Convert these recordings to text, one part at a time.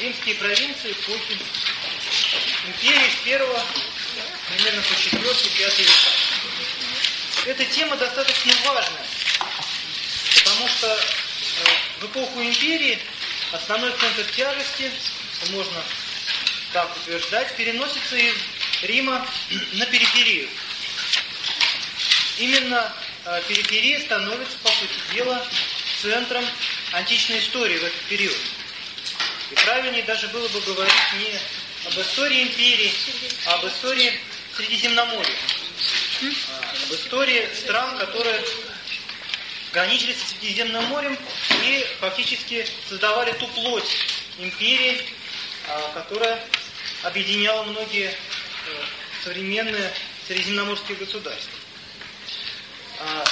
римские провинции эпохи империи с первого примерно по четвертый, пятый века. Эта тема достаточно важная, потому что э, в эпоху империи основной центр тяжести, можно так утверждать, переносится из Рима на периферию. Именно э, периферия становится, по сути дела, центром античной истории в этот период. И правильнее даже было бы говорить не об истории империи, а об истории Средиземноморья. А, об истории стран, которые граничили с Средиземным морем и фактически создавали ту плоть империи, а, которая объединяла многие э, современные средиземноморские государства. А,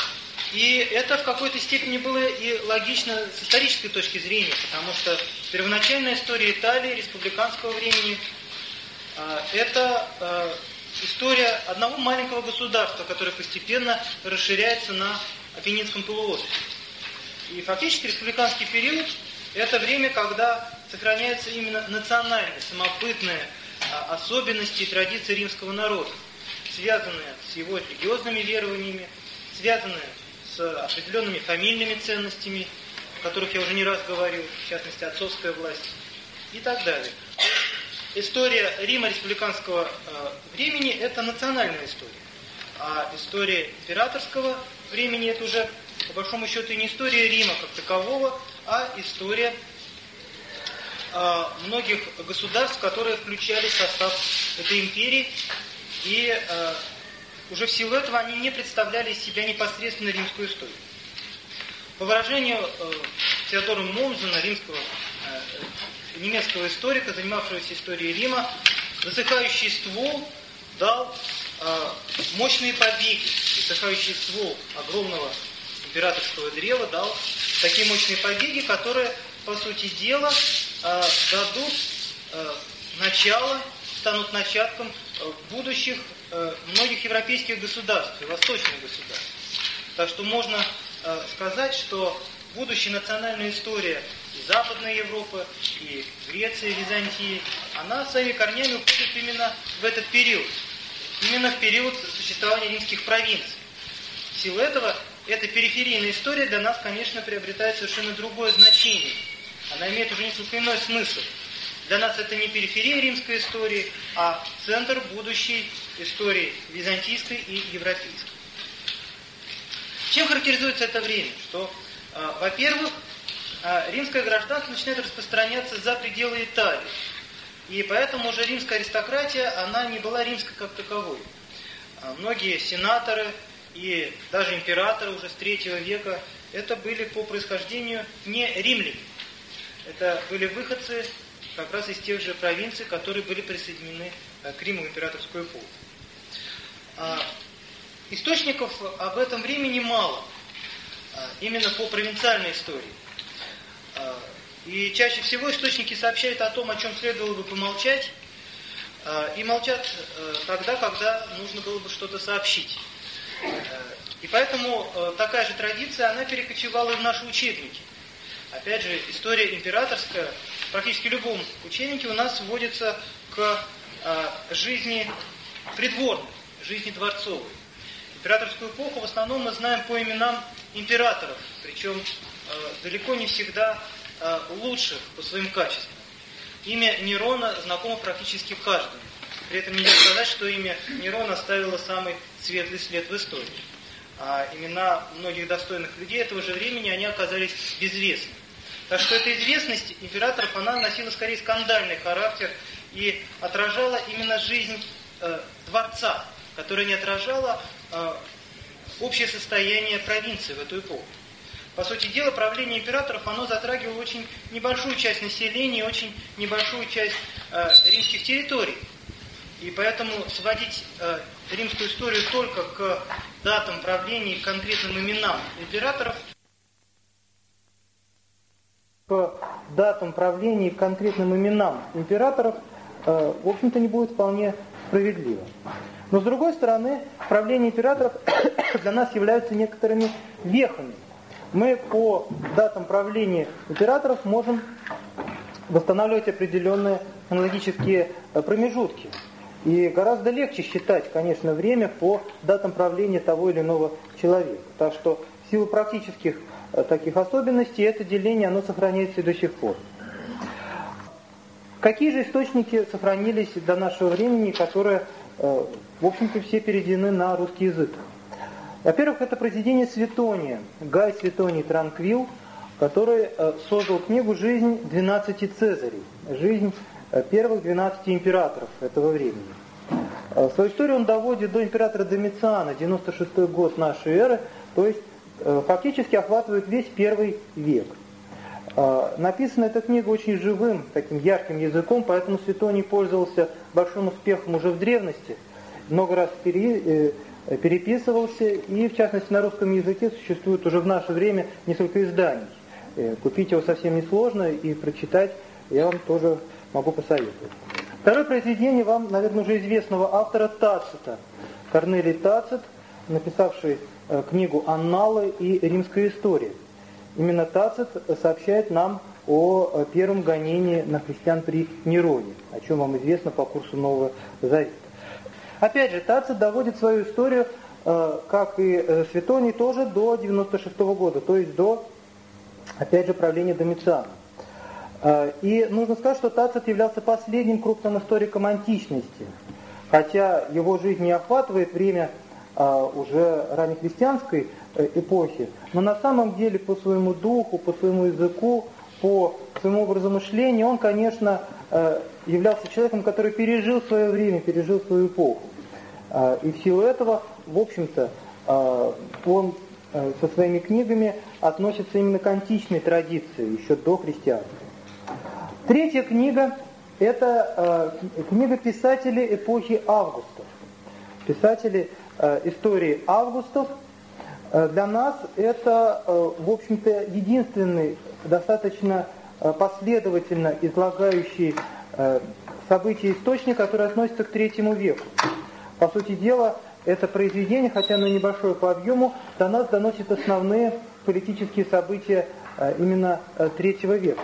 и это в какой-то степени было и логично с исторической точки зрения, потому что первоначальная история Италии, республиканского времени, а, это история одного маленького государства, которое постепенно расширяется на Апеннинском полуострове. И фактически республиканский период – это время, когда сохраняются именно национальные, самобытные а, особенности и традиции римского народа, связанные с его религиозными верованиями, связанные с определенными фамильными ценностями, о которых я уже не раз говорил, в частности, отцовская власть и так далее. История Рима республиканского э, времени – это национальная история. А история императорского времени – это уже, по большому счету, не история Рима как такового, а история э, многих государств, которые включались в состав этой империи. И э, уже в силу этого они не представляли из себя непосредственно римскую историю. По выражению э, Теодора Момзена, римского, э, немецкого историка, занимавшегося историей Рима, засыхающий ствол дал э, мощные побеги. Засыхающий ствол огромного императорского древа дал такие мощные побеги, которые, по сути дела, дадут начало, станут начатком будущих многих европейских государств и восточных государств. Так что можно сказать, что будущая национальная история и Западной Европы, и Греции, и Византии, она своими корнями уходит именно в этот период. Именно в период существования римских провинций. В силу этого эта периферийная история для нас, конечно, приобретает совершенно другое значение. Она имеет уже несколько иной смысл. Для нас это не периферия римской истории, а центр будущей истории византийской и европейской. Чем характеризуется это время? Что, э, во-первых, э, римское гражданство начинает распространяться за пределы Италии. И поэтому уже римская аристократия, она не была римской как таковой. А многие сенаторы и даже императоры уже с третьего века, это были по происхождению не римляне. Это были выходцы как раз из тех же провинций, которые были присоединены к Риму императорскую эпоху. А, источников об этом времени мало, а, именно по провинциальной истории. А, и чаще всего источники сообщают о том, о чем следовало бы помолчать, и молчат э, тогда, когда нужно было бы что-то сообщить. Э, и поэтому такая же традиция, она перекочевала и в наши учебники. Опять же, история императорская, практически любом учебнике у нас сводится к жизни придворной жизни дворцовой. Императорскую эпоху в основном мы знаем по именам императоров, причем э, далеко не всегда э, лучших по своим качествам. Имя Нерона знакомо практически каждому. При этом нельзя сказать, что имя Нерона оставило самый светлый след в истории. А имена многих достойных людей этого же времени, они оказались безвестны. Так что эта известность императоров, она носила скорее скандальный характер и отражала именно жизнь э, дворца, которая не отражала общее состояние провинции в эту эпоху. По сути дела, правление императоров, оно затрагивало очень небольшую часть населения, очень небольшую часть э, римских территорий. И поэтому сводить э, римскую историю только к датам правления и конкретным именам императоров, к датам правления и конкретным именам императоров, э, в общем-то, не будет вполне справедливо. Но с другой стороны, правление императоров для нас являются некоторыми вехами. Мы по датам правления императоров можем восстанавливать определенные хронологические э, промежутки. И гораздо легче считать, конечно, время по датам правления того или иного человека. Так что в силу практических э, таких особенностей это деление оно сохраняется и до сих пор. Какие же источники сохранились до нашего времени, которые, э, в общем-то, все переведены на русский язык? Во-первых, это произведение Светония, Гай Светоний Транквил, который э, создал книгу «Жизнь 12 Цезарей», жизнь э, первых 12 императоров этого времени. Свою историю он доводит до императора Домициана, 96 год нашей эры, то есть фактически охватывает весь первый век. Написана эта книга очень живым, таким ярким языком, поэтому Светоний пользовался большим успехом уже в древности. Много раз пере, э, переписывался, и в частности на русском языке существует уже в наше время несколько изданий. Э, купить его совсем несложно, и прочитать я вам тоже могу посоветовать. Второе произведение вам, наверное, уже известного автора Тацита. Корнелий Тацит, написавший э, книгу «Анналы» и «Римская история». Именно Тацит сообщает нам о первом гонении на христиан при Нероне, о чем вам известно по курсу Нового Завета. Опять же, Тацит доводит свою историю, э, как и э, Светоний, тоже до 96 -го года, то есть до, опять же, правления Домициана. Э, и нужно сказать, что Тацит являлся последним крупным историком античности, хотя его жизнь не охватывает время уже раннехристианской эпохи. Но на самом деле по своему духу, по своему языку, по своему образу мышления, он, конечно, являлся человеком, который пережил свое время, пережил свою эпоху. Э, и в силу этого, в общем-то, он со своими книгами относится именно к античной традиции, еще до христианства. Третья книга – это книга писателей эпохи Августов. Писатели истории Августов – Э, для нас это, э, в общем-то, единственный достаточно э, последовательно излагающий события источник, который относится к третьему веку. По сути дела, это произведение, хотя оно небольшое по объему, до нас доносит основные политические события именно третьего века.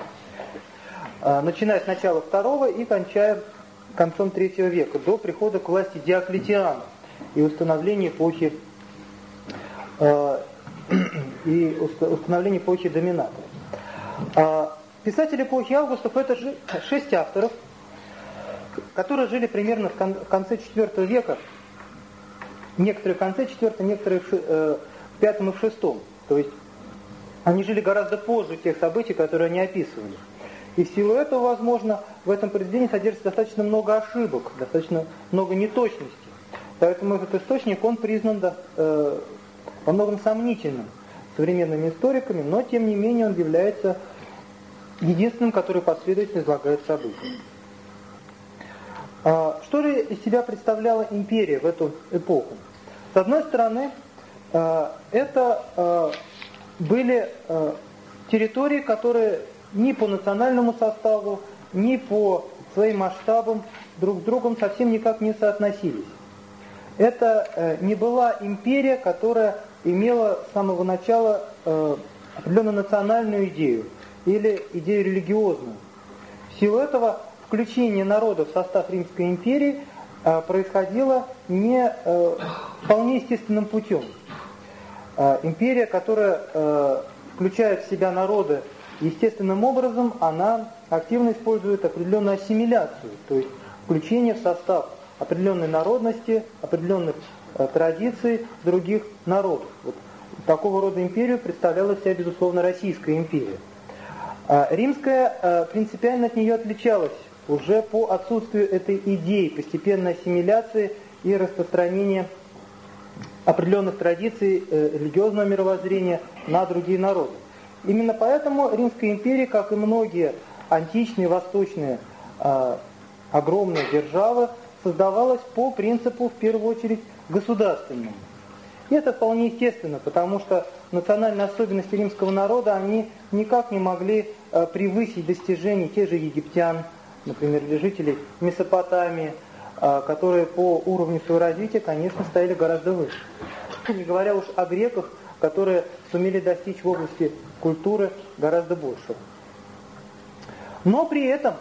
Начиная с начала второго и кончая концом третьего века, до прихода к власти Диоклетиана и установления эпохи Э, и установление эпохи доминатора. Писатели эпохи Августов это же шесть авторов, которые жили примерно в конце IV века, некоторые в конце IV, некоторые в э, пятом и в шестом. То есть они жили гораздо позже тех событий, которые они описывали. И в силу этого, возможно, в этом произведении содержится достаточно много ошибок, достаточно много неточностей. Поэтому этот источник, он признан э, во многом сомнительным современными историками, но тем не менее он является единственным, который последовательно излагает события. А, что же из себя представляла империя в эту эпоху? С одной стороны, а, это а, были территории, которые ни по национальному составу, ни по своим масштабам друг с другом совсем никак не соотносились. Это э, не была империя, которая имела с самого начала э, определенную национальную идею или идею религиозную. В силу этого включение народа в состав Римской империи э, происходило не э, вполне естественным путем. Э, империя, которая включает в себя народы естественным образом, она активно использует определенную ассимиляцию, то есть включение в состав определенной народности, определенных традиций других народов. Вот такого рода империю представляла себя, безусловно, Российская империя. А римская э, принципиально от нее отличалась уже по отсутствию этой идеи постепенной ассимиляции и распространения определенных традиций э, религиозного мировоззрения на другие народы. Именно поэтому Римская империя, как и многие античные восточные огромные державы, создавалась по принципу, в первую очередь, государственному. И это вполне естественно, потому что национальные особенности римского народа, они никак не могли э, превысить достижений тех же египтян, например, или жителей Месопотамии, э, которые по уровню своего развития, конечно, стояли гораздо выше. Не говоря уж о греках, которые сумели достичь в области культуры гораздо большего. Но при этом,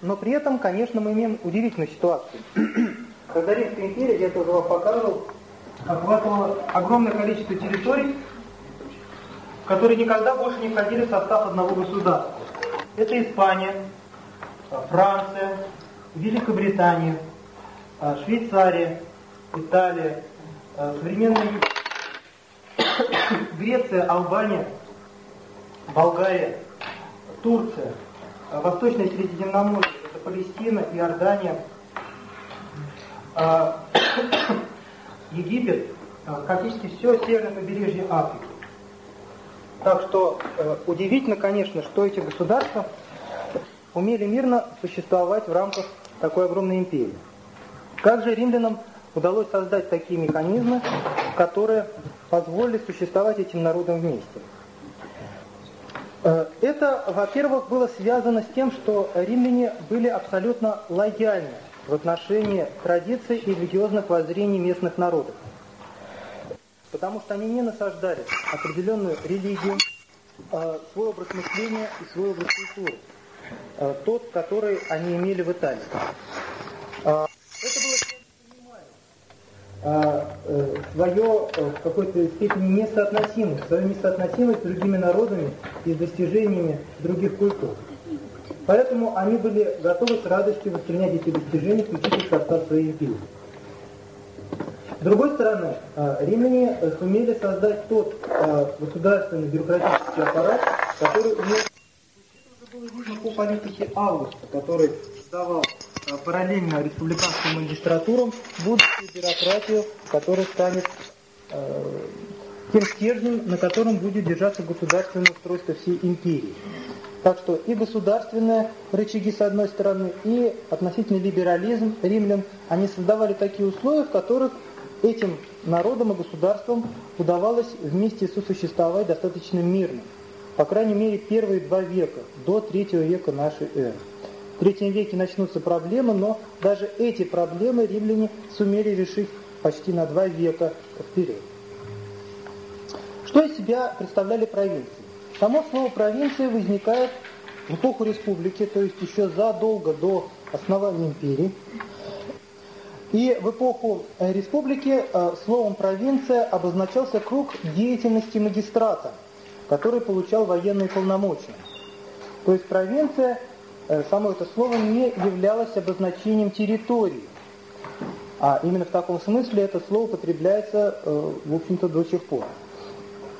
но при этом, конечно, мы имеем удивительную ситуацию. Когда Римская империя, я тоже вам показывал, охватывала огромное количество территорий, которые никогда больше не входили в состав одного государства. Это Испания, Франция, Великобритания, Швейцария, Италия, современная Греция, Албания, Болгария, Турция, Восточное Средиземноморье, это Палестина, Иордания, Египет, практически все северное побережье Африки. Так что э, удивительно, конечно, что эти государства умели мирно существовать в рамках такой огромной империи. Как же римлянам удалось создать такие механизмы, которые позволили существовать этим народам вместе? Э, это, во-первых, было связано с тем, что римляне были абсолютно лояльны в отношении традиций и религиозных воззрений местных народов потому что они не насаждали определенную религию, а, свой образ мышления и свой образ культуры, а, тот, который они имели в Италии. А, это было э, свое э, в какой-то степени несоотносимость, свою несоотносимость с другими народами и достижениями других культур. Поэтому они были готовы с радостью воспринять эти достижения, включить их в своей империи. С другой стороны, э, римляне э, сумели создать тот э, государственный бюрократический аппарат, который уже было видно по политике Августа, который создавал параллельно республиканским магистратурам будущую бюрократию, которая станет тем стержнем, на котором будет держаться государственное устройство всей империи. Так что и государственные рычаги с одной стороны, и относительный либерализм римлян, они создавали такие условия, в которых этим народам и государствам удавалось вместе сосуществовать достаточно мирно. По крайней мере, первые два века, до третьего века нашей эры. В третьем веке начнутся проблемы, но даже эти проблемы римляне сумели решить почти на два века вперед. Что из себя представляли провинции? Само слово провинция возникает в эпоху республики, то есть еще задолго до основания империи. И в эпоху э, республики э, словом «провинция» обозначался круг деятельности магистрата, который получал военные полномочия. То есть провинция, э, само это слово не являлось обозначением территории. А именно в таком смысле это слово употребляется, в общем-то, до сих пор.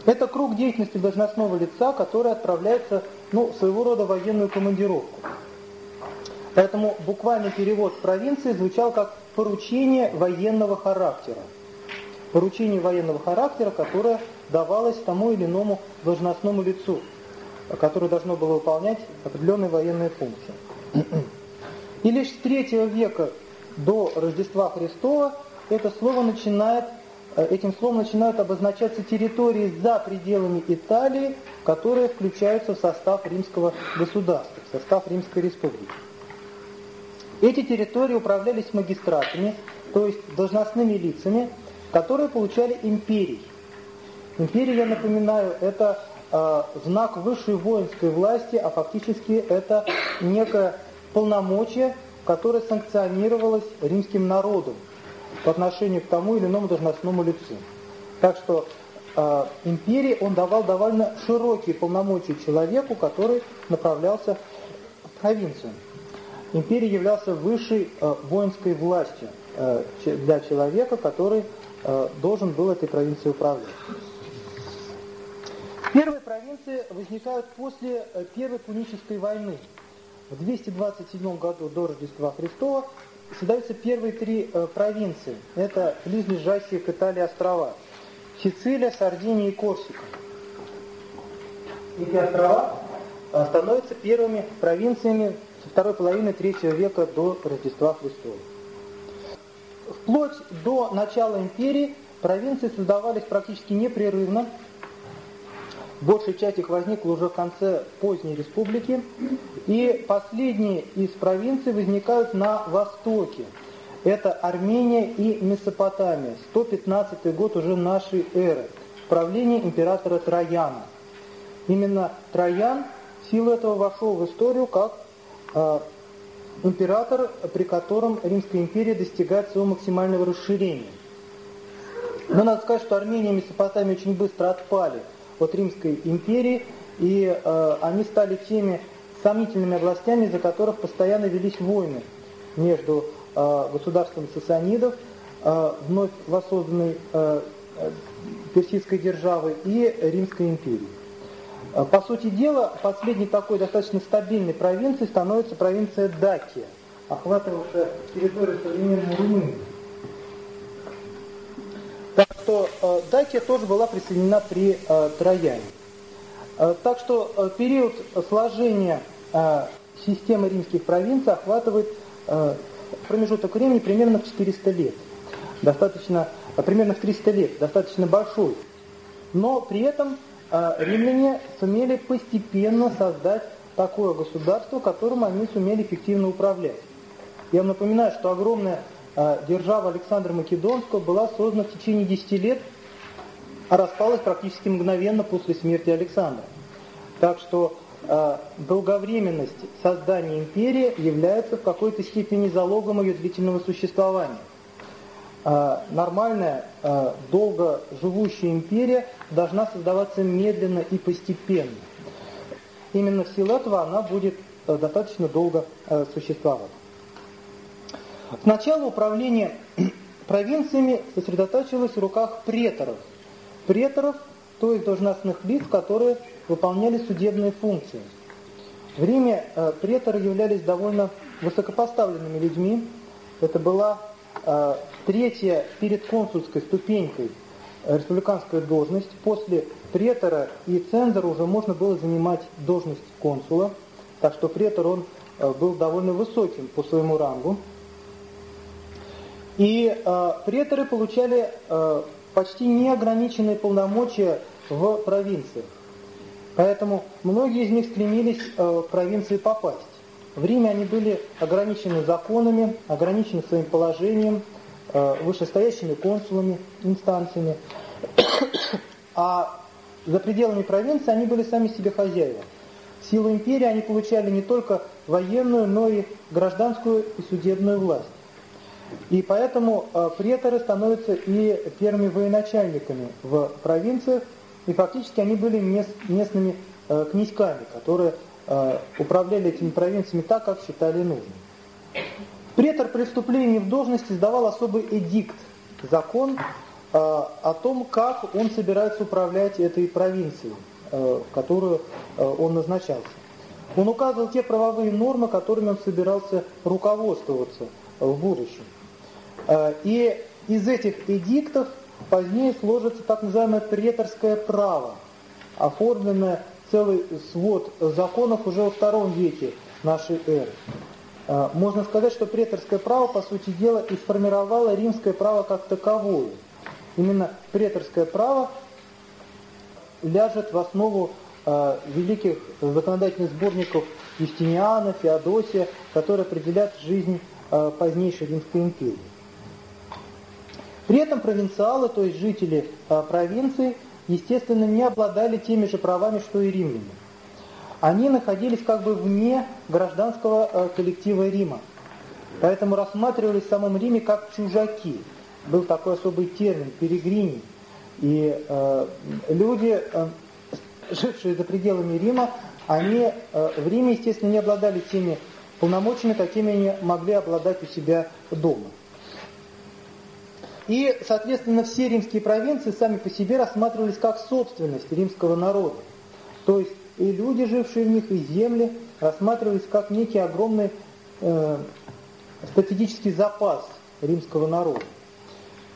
Это круг деятельности должностного лица, который отправляется, ну, своего рода военную командировку. Поэтому буквальный перевод провинции звучал как поручение военного характера. Поручение военного характера, которое давалось тому или иному должностному лицу, которое должно было выполнять определенные военные функции. И лишь с третьего века до Рождества Христова это слово начинает, этим словом начинают обозначаться территории за пределами Италии, которые включаются в состав римского государства, в состав Римской республики. Эти территории управлялись магистратами, то есть должностными лицами, которые получали империи. Империя, я напоминаю, это э, знак высшей воинской власти, а фактически это некое полномочие, которое санкционировалось римским народом по отношению к тому или иному должностному лицу. Так что э, империи он давал довольно широкие полномочия человеку, который направлялся в провинцию империя являлся высшей э, воинской властью э, для человека, который э, должен был этой провинцией управлять. Первые провинции возникают после э, Первой Пунической войны. В 227 году до Рождества Христова создаются первые три э, провинции. Это близлежащие к Италии острова. Сицилия, Сардиния и Корсика. Эти острова э, становятся первыми провинциями со второй половины третьего века до Рождества Христова. Вплоть до начала империи провинции создавались практически непрерывно. Большая часть их возникла уже в конце поздней республики. И последние из провинций возникают на востоке. Это Армения и Месопотамия. 115 год уже нашей эры. Правление императора Трояна. Именно Троян силу этого вошел в историю как э, император, при котором Римская империя достигает своего максимального расширения. Но надо сказать, что Армения и Месопотамия очень быстро отпали от Римской империи, и э, они стали теми сомнительными областями, из-за которых постоянно велись войны между э, государством сасанидов, э, вновь воссозданной э, персидской державы, и Римской империей. Э, по сути дела, последней такой достаточно стабильной провинцией становится провинция Дакия, охватывавшая территорию современной Румынии. Так что э, Дакия тоже была присоединена при э, Трояне. Э, так что э, период сложения э, системы римских провинций охватывает э, промежуток времени примерно в 400 лет. Достаточно, э, примерно в 300 лет, достаточно большой. Но при этом а римляне сумели постепенно создать такое государство, которым они сумели эффективно управлять. Я вам напоминаю, что огромная а, держава Александра Македонского была создана в течение 10 лет, а распалась практически мгновенно после смерти Александра. Так что э, долговременность создания империи является в какой-то степени залогом ее длительного существования. А, нормальная, долго живущая империя должна создаваться медленно и постепенно. Именно в силу этого она будет э, достаточно долго э, существовать. Сначала управление провинциями сосредотачивалось в руках преторов. Преторов, то есть должностных лиц, которые выполняли судебные функции. В Риме э, преторы являлись довольно высокопоставленными людьми. Это была Э, третья перед консульской ступенькой республиканская должность. После претора и цензора уже можно было занимать должность консула. Так что претор он э, был довольно высоким по своему рангу. И э, преторы получали э, почти неограниченные полномочия в провинциях. Поэтому многие из них стремились э, в провинции попасть. В Риме они были ограничены законами, ограничены своим положением, э, вышестоящими консулами, инстанциями. А за пределами провинции они были сами себе хозяева. В силу империи они получали не только военную, но и гражданскую и судебную власть. И поэтому э, преторы становятся и первыми военачальниками в провинциях, и фактически они были местными э, князьками, которые Э, управляли этими провинциями так, как считали нужным. Претор при вступлении в должность издавал особый эдикт, закон о том, как он собирается управлять этой провинцией, в которую он назначался. Он указывал те правовые нормы, которыми он собирался руководствоваться в будущем. И из этих эдиктов позднее сложится так называемое преторское право, оформленное целый свод законов уже во втором веке нашей эры. А, можно сказать, что преторское право, по сути дела, и сформировало римское право как таковое. Именно преторское право ляжет в основу э, великих законодательных сборников Юстиниана, Феодосия, которые определяют жизнь э, позднейшей Римской империи. При этом провинциалы, то есть жители э, провинции, естественно, не обладали теми же правами, что и римляне. Они находились как бы вне гражданского э, коллектива Рима. Поэтому рассматривались в самом Риме как чужаки. Был такой особый термин – перегрини. И э, люди, э, жившие за пределами Рима, они э, в Риме, естественно, не обладали теми полномочиями, какими они могли обладать у себя дома. И, соответственно, все римские провинции сами по себе рассматривались как собственность римского народа. То есть и люди, жившие в них, и земли рассматривались как некий огромный э, стратегический запас римского народа.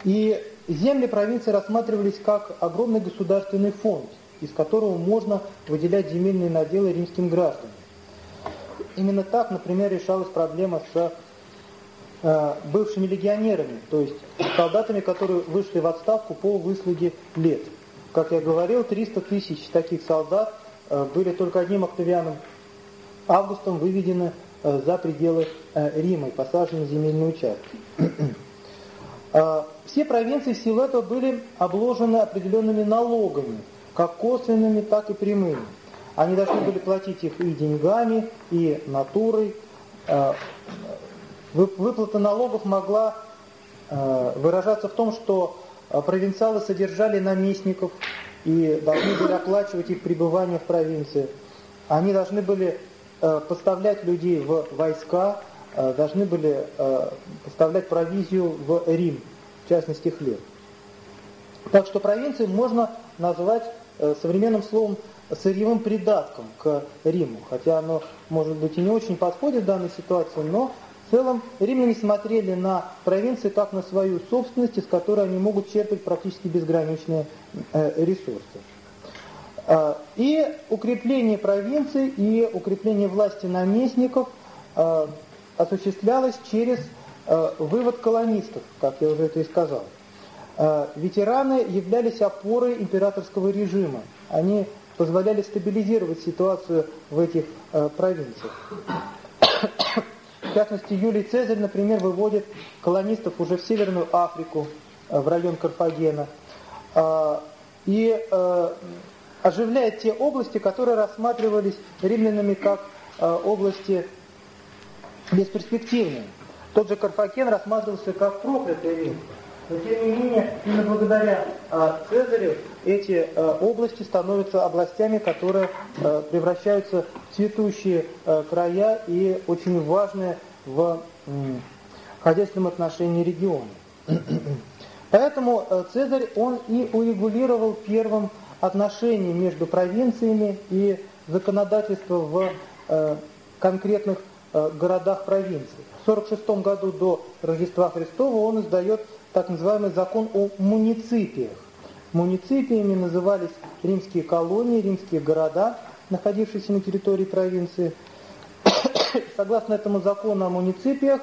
И земли провинции рассматривались как огромный государственный фонд, из которого можно выделять земельные наделы римским гражданам. Именно так, например, решалась проблема с бывшими легионерами, то есть солдатами, которые вышли в отставку по выслуге лет. Как я говорил, 300 тысяч таких солдат э, были только одним Октавианом Августом выведены э, за пределы Рима и посажены в земельные участки. Все провинции в силу этого были обложены определенными налогами, как косвенными, так и прямыми. Они должны были платить их и деньгами, и натурой. Выплата налогов могла выражаться в том, что провинциалы содержали наместников и должны были оплачивать их пребывание в провинции. Они должны были поставлять людей в войска, должны были поставлять провизию в Рим, в частности хлеб. Так что провинции можно назвать э, современным словом сырьевым придатком к Риму, хотя оно, может быть, и не очень подходит в данной ситуации, но в целом римляне смотрели на провинции как на свою собственность, из которой они могут черпать практически безграничные э, ресурсы. Э, и укрепление провинций и укрепление власти наместников осуществлялось через вывод колонистов, как я уже это и сказал. Э, ветераны являлись опорой императорского режима. Они позволяли стабилизировать ситуацию в этих э, провинциях. Частности, Юлий Цезарь, например, выводит колонистов уже в Северную Африку, э, в район Карфагена, и оживляет те области, которые рассматривались римлянами как области бесперспективные. Тот же Карфаген рассматривался как проклятый Рим. Но тем не менее, именно благодаря а, Цезарю эти а, области становятся областями, которые а, превращаются в цветущие края и очень важные в хозяйственном отношении регионы. Поэтому Цезарь, он и урегулировал первым отношения между провинциями и законодательство в конкретных городах провинций. В 46 году до Рождества Христова он издает так называемый закон о муниципиях. Муниципиями назывались римские колонии, римские города, находившиеся на территории провинции. Согласно этому закону о муниципиях,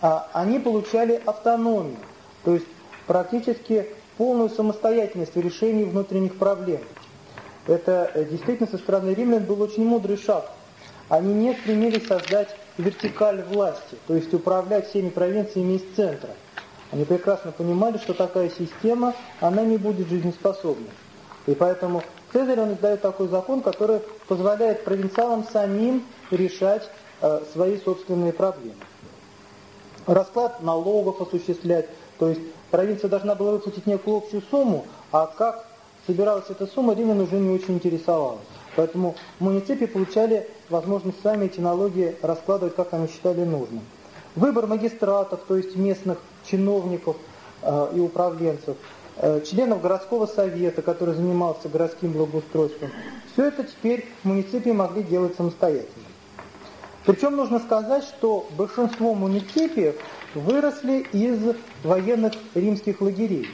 а, они получали автономию, то есть практически полную самостоятельность в решении внутренних проблем. Это э, действительно со стороны римлян был очень мудрый шаг. Они не стремились создать вертикаль власти, то есть управлять всеми провинциями из центра. Они прекрасно понимали, что такая система, она не будет жизнеспособной. И поэтому Цезарь, он издает такой закон, который позволяет провинциалам самим решать э, свои собственные проблемы. Расклад налогов осуществлять, то есть провинция должна была выплатить некую общую сумму, а как собиралась эта сумма, римлян уже не очень интересовалась. Поэтому муниципии получали возможность сами эти налоги раскладывать, как они считали нужным. Выбор магистратов, то есть местных чиновников э, и управленцев, э, членов городского совета, который занимался городским благоустройством. Все это теперь муниципии могли делать самостоятельно. Причем нужно сказать, что большинство муниципиев выросли из военных римских лагерей.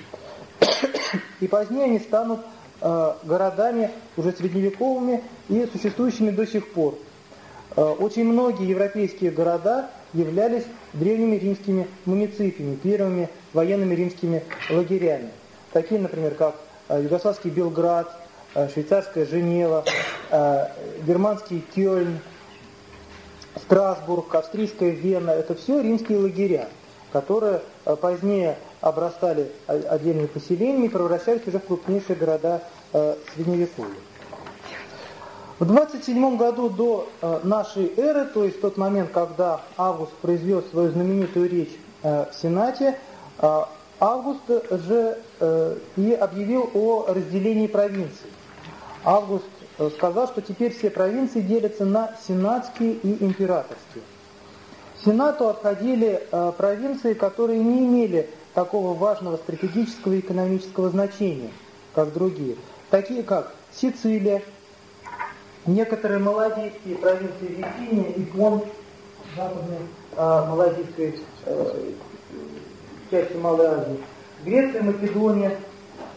И позднее они станут э, городами уже средневековыми и существующими до сих пор. Очень многие европейские города являлись древними римскими муниципиями, первыми военными римскими лагерями. Такие, например, как э, югославский Белград, э, швейцарская Женева, германский Кёльн, Страсбург, австрийская Вена – это все римские лагеря, которые позднее обрастали отдельными поселениями и превращались уже в крупнейшие города Средневековья. В 27 году до э, нашей эры, то есть в тот момент, когда Август произвел свою знаменитую речь э, в Сенате, э, Август же и объявил о разделении провинций. Август сказал, что теперь все провинции делятся на сенатские и императорские. Сенату отходили провинции, которые не имели такого важного стратегического и экономического значения, как другие, такие как Сицилия, Некоторые малазийские провинции Виргиния и Бон, западной а, малазийской э, части Малой Азии, Греция, Македония,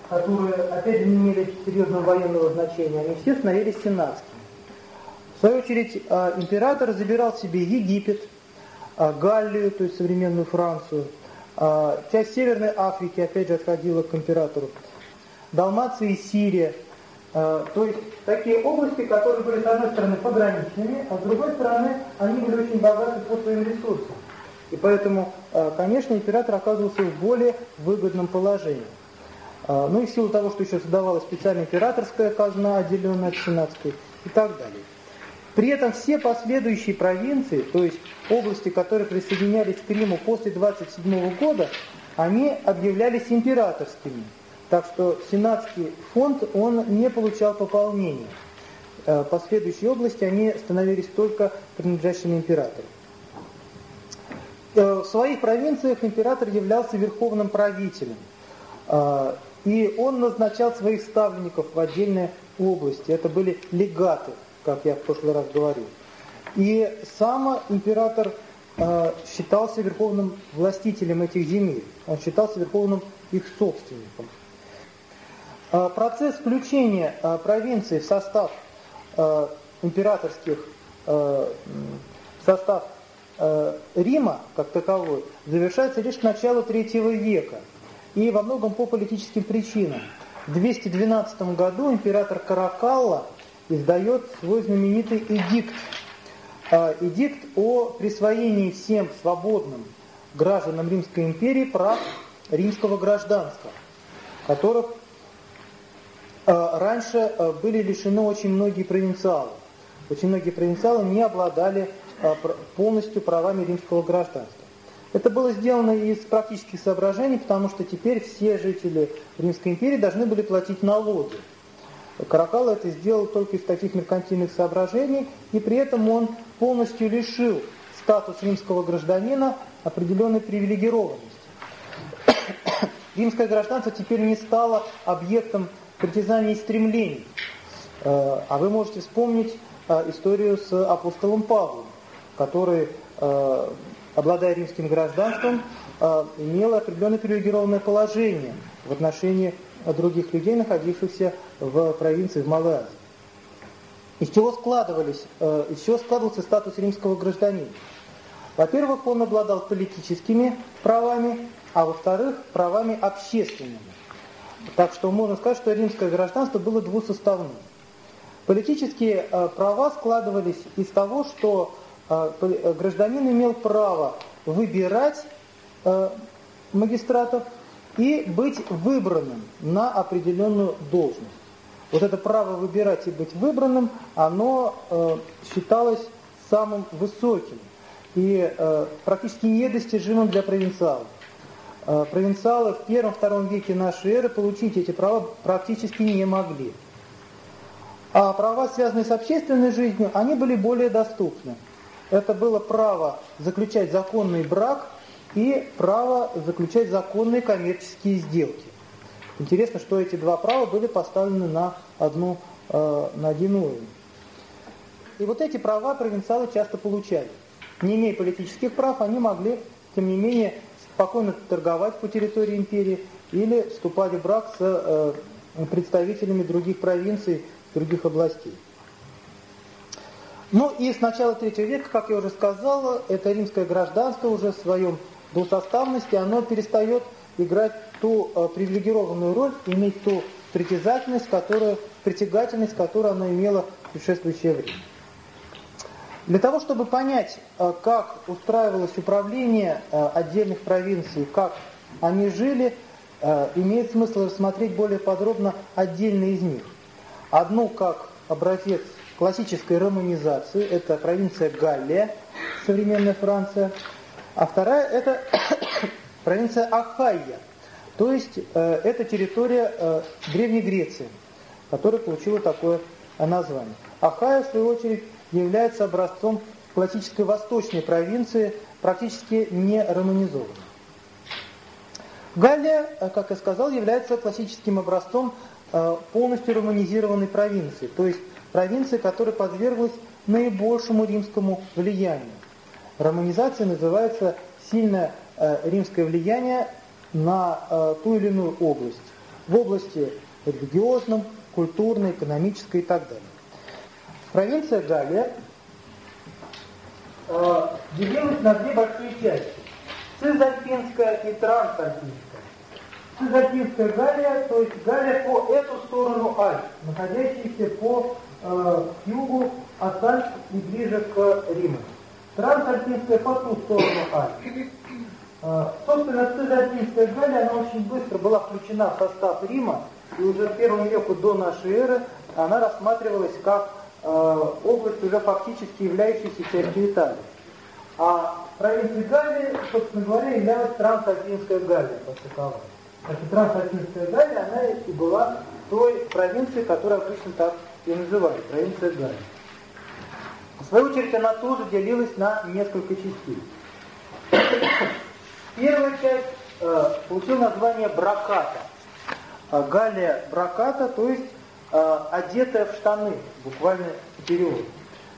которые, опять же, не имели серьезного военного значения, они все становились сенатскими. В свою очередь, э, император забирал себе Египет, э, Галлию, то есть современную Францию, э, часть Северной Африки, опять же, отходила к императору, Далмация и Сирия – то есть такие области, которые были с одной стороны пограничными, а с другой стороны они были очень богаты по своим ресурсам. И поэтому, э, конечно, император оказывался в более выгодном положении. Э, ну и в силу того, что еще создавалась специальная императорская казна, отделенная от сенатской, и так далее. При этом все последующие провинции, то есть области, которые присоединялись к Риму после 27 года, они объявлялись императорскими. Так что сенатский фонд, он не получал пополнения. Э, последующие области, они становились только принадлежащими императору. Э, в своих провинциях император являлся верховным правителем. Э, и он назначал своих ставленников в отдельные области. Это были легаты, как я в прошлый раз говорил. И сам император считался верховным властителем этих земель. Он считался верховным их собственником. Процесс включения провинции в состав императорских в состав Рима, как таковой, завершается лишь к началу третьего века. И во многом по политическим причинам. В 212 году император Каракалла издает свой знаменитый эдикт. Эдикт о присвоении всем свободным гражданам Римской империи прав римского гражданства, которых раньше были лишены очень многие провинциалы. Очень многие провинциалы не обладали а, полностью правами римского гражданства. Это было сделано из практических соображений, потому что теперь все жители Римской империи должны были платить налоги. Каракал это сделал только из таких меркантильных соображений, и при этом он полностью лишил статус римского гражданина определенной привилегированности. Римское гражданство теперь не стало объектом притязаний и стремлений. Э, а вы можете вспомнить э, историю с апостолом Павлом который, э, обладая римским гражданством, имел определенное привилегированное положение в отношении других людей, находившихся в провинции, в Малой Азии. Из чего складывались, из чего складывался статус римского гражданина? Во-первых, он обладал политическими правами, а во-вторых, правами общественными. Так что можно сказать, что римское гражданство было двусоставным. Политические права складывались из того, что а, э, гражданин имел право выбирать э, магистратов и быть выбранным на определенную должность. Вот это право выбирать и быть выбранным, оно э, считалось самым высоким и практически недостижимым для провинциалов. Провинциалы в первом-втором веке нашей эры получить эти права практически не могли. А права, связанные с общественной жизнью, они были более доступны это было право заключать законный брак и право заключать законные коммерческие сделки. Интересно, что эти два права были поставлены на, одну, э, на один уровень. И вот эти права провинциалы часто получали. Не имея политических прав, они могли, тем не менее, спокойно торговать по территории империи или вступать в брак с э, представителями других провинций, других областей. Ну и с начала третьего века, как я уже сказала, это римское гражданство уже в своем двусоставности, оно перестает играть ту э, привилегированную роль, иметь ту притязательность, которую, притягательность, которую оно имело в предшествующее время. Для того, чтобы понять, э, как устраивалось управление э, отдельных провинций, как они жили, э, имеет смысл рассмотреть более подробно отдельные из них. Одну как образец классической романизации, это провинция Галлия, современная Франция, а вторая это провинция Ахайя, то есть это территория Древней Греции, которая получила такое название. Ахайя, в свою очередь, является образцом классической восточной провинции, практически не романизованной. Галлия, э, как я сказал, является классическим образцом э, полностью романизированной провинции, то есть провинция, которая подверглась наибольшему римскому влиянию. Романизация называется сильное э, римское влияние на ту или иную область. В области религиозном, культурной, экономической и так далее. Провинция Галия э, делилась на две большие части. Цизальпинская и Трансальпинская. Цизальпинская Галия, то есть Галия по эту сторону Альп, находящаяся по э, югу от Альп и ближе к Риму. Трансальпинская по ту сторону Альп. Э, собственно, Цезальпинская Галия, она очень быстро была включена в состав Рима, и уже в первом веку до нашей эры она рассматривалась как область, уже фактически являющаяся частью Италии. А провинция Галлии, собственно говоря, являлась Трансальпинская Галлия, по таковой. Значит, Трансальпинская Галлия, она и была той провинцией, которая обычно так и называют, провинция Галлия. В свою очередь, она тоже делилась на несколько частей. Первая часть э, получила название Браката. Э, Галия Браката, то есть э, одетая в штаны, буквально перевод.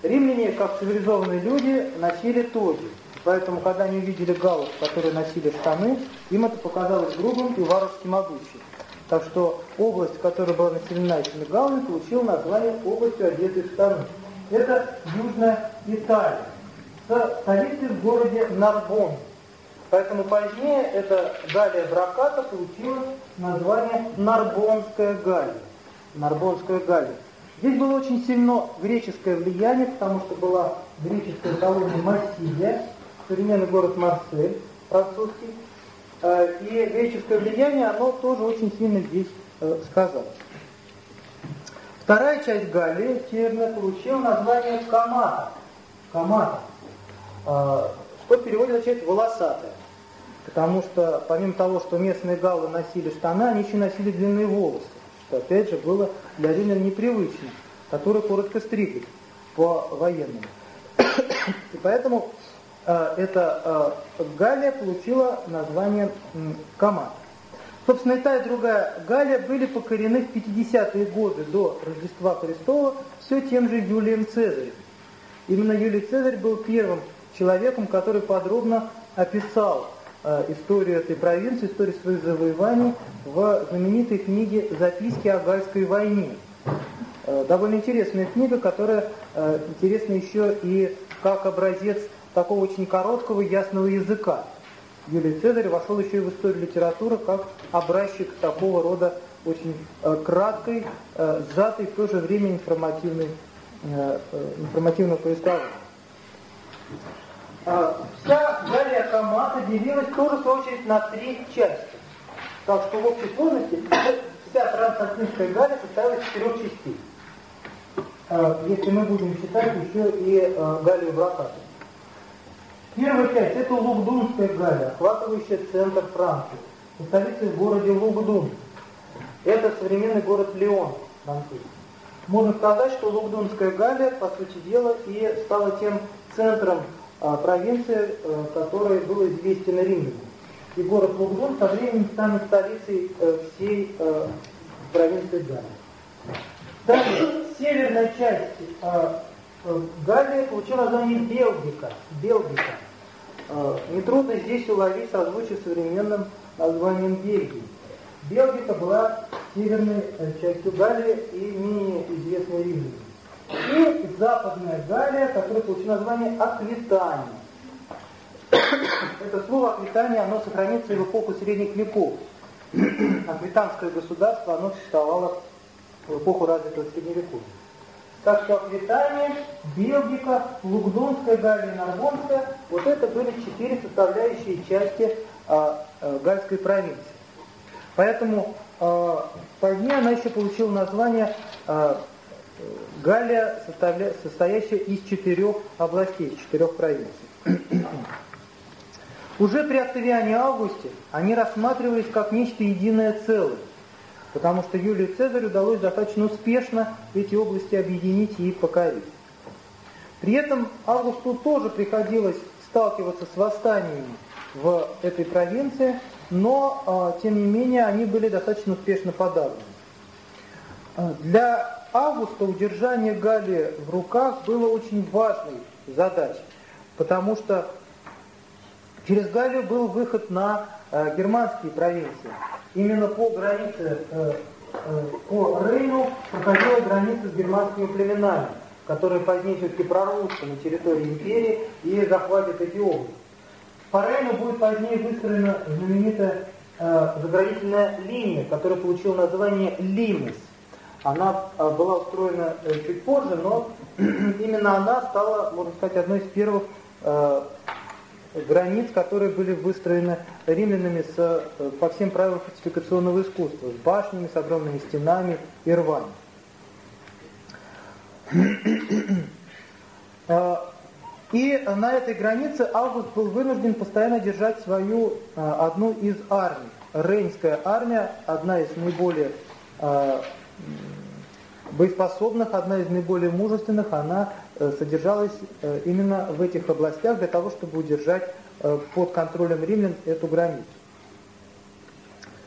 Римляне, как цивилизованные люди, носили тоги. Поэтому, когда они увидели галлов, которые носили штаны, им это показалось грубым и варварски могучим. Так что область, которая была населена этими галлами, получила название областью одетой в штаны. Это Южная Италия, столицей в городе Нарбон. Поэтому позднее эта Галия Браката получила название Нарбонская Галия. Нарбонская Галия. Здесь было очень сильно греческое влияние, потому что была греческая колония Массилия, современный город Марсель, французский. Э, и греческое влияние, оно тоже очень сильно здесь э, сказалось. Вторая часть Галлии, северная, получила название Камата. Камата. Э, что в переводе означает «волосатая». Потому что, помимо того, что местные галлы носили штаны, они еще носили длинные волосы что опять же было для римлян непривычно, которые коротко стригли по-военному. И поэтому э, эта э, Галия получила название э, Камат. Собственно, и та, и другая Галия были покорены в 50-е годы до Рождества Христова все тем же Юлием Цезарем. Именно Юлий Цезарь был первым человеком, который подробно описал историю этой провинции, историю своих завоеваний в знаменитой книге «Записки о Гальской войне». Э, довольно интересная книга, которая э, интересна еще и как образец такого очень короткого ясного языка. Юлий Цезарь вошел еще и в историю литературы как образчик такого рода очень краткой, сжатой, в то же время информативной, информативного повествования. А, вся Галия Камата делилась тоже, в свою очередь, на три части. Так что в общей сложности вся трансатлантическая Галия составила из четырех частей. А, если мы будем считать еще и а, Галию Бракату. Первая часть – это Лугдунская Галия, охватывающая центр Франции, со столицей в городе Лугдун. Это современный город Леон, французский. Можно сказать, что Лугдунская Галия, по сути дела, и стала тем центром провинция, э, которая была известна римлянам. И город Лугдон со временем станет столицей э, всей э, провинции Галлии. Далее, северная часть Галлии получила название Белгика. Белгика. Нетрудно здесь уловить созвучие современным названием Бельгии. Белгика была северной частью Галлии и менее известной римлянам. И западная Галия, которая получила название Аквитания. Это слово Аквитания, оно сохранится и в эпоху средних веков. Аквитанское государство, оно существовало в эпоху развитого средневековья. Так что Аквитания, Белгика, Лугдунская Галия и Нарбонская, вот это были четыре составляющие части а, а, Гальской провинции. Поэтому а, позднее она еще получила название Галия, состоящая из четырех областей, четырех провинций. Уже при Октавиане Августе они рассматривались как нечто единое целое, потому что Юлию Цезарю удалось достаточно успешно эти области объединить и покорить. При этом Августу тоже приходилось сталкиваться с восстаниями в этой провинции, но, а, тем не менее, они были достаточно успешно подавлены. Для Августа удержание Галлии в руках было очень важной задачей, потому что через Галлию был выход на э, германские провинции. Именно по границе, э, э, по Рейну проходила граница с германскими племенами, которые позднее все-таки прорвутся на территории империи и захватят эти области. По Рейну будет позднее выстроена знаменитая э, заградительная линия, которая получила название Лимес. Она а, была устроена э, чуть позже, но именно она стала, можно сказать, одной из первых э, границ, которые были выстроены римлянами с, э, по всем правилам фортификационного искусства, с башнями, с огромными стенами и рвами. И на этой границе Август был вынужден постоянно держать свою одну из армий. Рейнская армия, одна из наиболее боеспособных, одна из наиболее мужественных, она э, содержалась э, именно в этих областях для того, чтобы удержать э, под контролем римлян эту границу.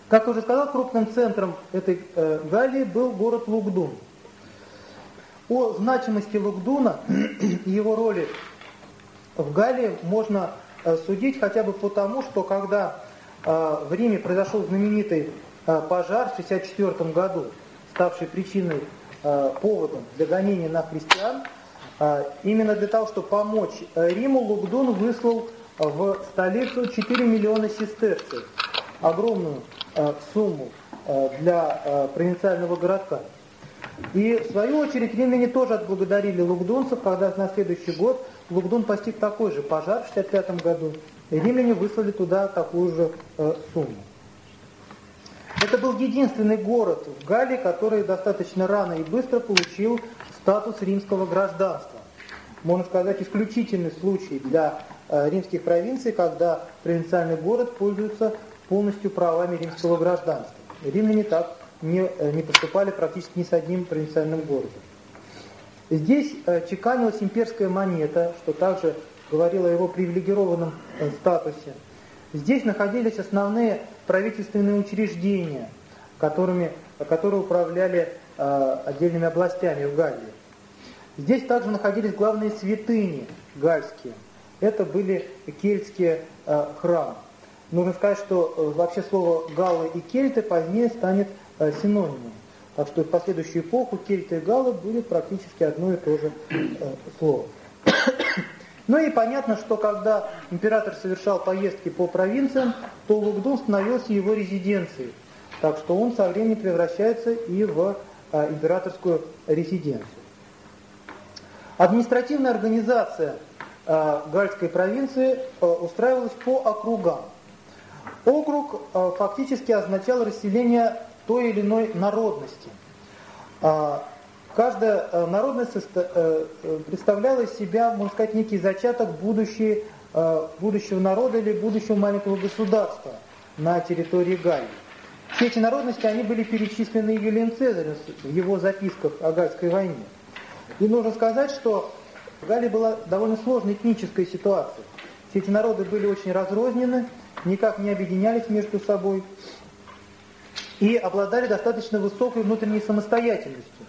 Как уже сказал, крупным центром этой Галлии был город Лугдун. О значимости Лугдуна и его роли в Галлии можно судить хотя бы потому, что когда в Риме произошел знаменитый пожар в 1964 году, ставший причиной поводом для гонения на христиан, э, именно для того, чтобы помочь Риму, Лугдун выслал в столицу 4 миллиона сестерцев, огромную э, сумму для провинциального городка. И в свою очередь римляне тоже отблагодарили лугдунцев, когда на следующий год Лугдун постиг такой же пожар в 65 году, и римляне выслали туда такую же сумму. Это был единственный город в Галлии, который достаточно рано и быстро получил статус римского гражданства. Можно сказать, исключительный случай для э, римских провинций, когда провинциальный город пользуется полностью правами римского гражданства. Римляне так не, э, не поступали практически ни с одним провинциальным городом. Здесь э, чеканилась имперская монета, что также говорило о его привилегированном статусе. Здесь находились основные правительственные учреждения, которыми, которые управляли э, отдельными областями в Галлии. Здесь также находились главные святыни гальские. Это были кельтские э, храмы. Нужно сказать, что э, вообще слово галлы и кельты позднее станет э, синонимом. Так что в последующую эпоху кельты и галлы будет практически одно и то же э, слово. Ну и понятно, что когда император совершал поездки по провинциям, то Лугдун становился его резиденцией. Так что он со временем превращается и в а, императорскую резиденцию. Административная организация а, Гальской провинции а, устраивалась по округам. Округ фактически означал расселение той или иной народности. Каждая э, народность э, э, представляла из себя, можно сказать, некий зачаток будущей, будущего народа или будущего маленького государства на территории Галлии. Все эти народности, они были перечислены Юлием Цезарем в его записках о Гальской войне. И нужно сказать, что в Галлии была довольно сложная этническая ситуация. Все эти народы были очень разрознены, никак не объединялись между собой и обладали достаточно высокой внутренней самостоятельностью.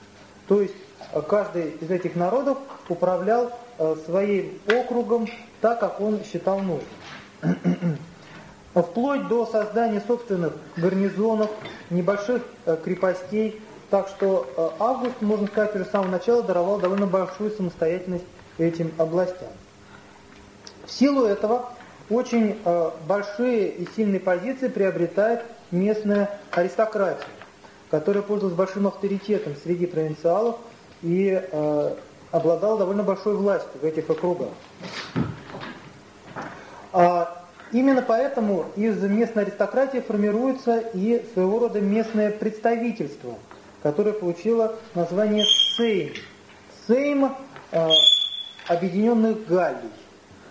То есть э, каждый из этих народов управлял э, своим округом так, как он считал нужным. Вплоть до создания собственных гарнизонов, небольших э, крепостей. Так что Август, можно сказать, уже с самого начала даровал довольно большую самостоятельность этим областям. В силу этого очень большие и сильные позиции приобретает местная аристократия который пользовался большим авторитетом среди провинциалов и э, обладал довольно большой властью в этих округах. А именно поэтому из местной аристократии формируется и своего рода местное представительство, которое получило название Сейм. Сейм э, Объединенных Галлий.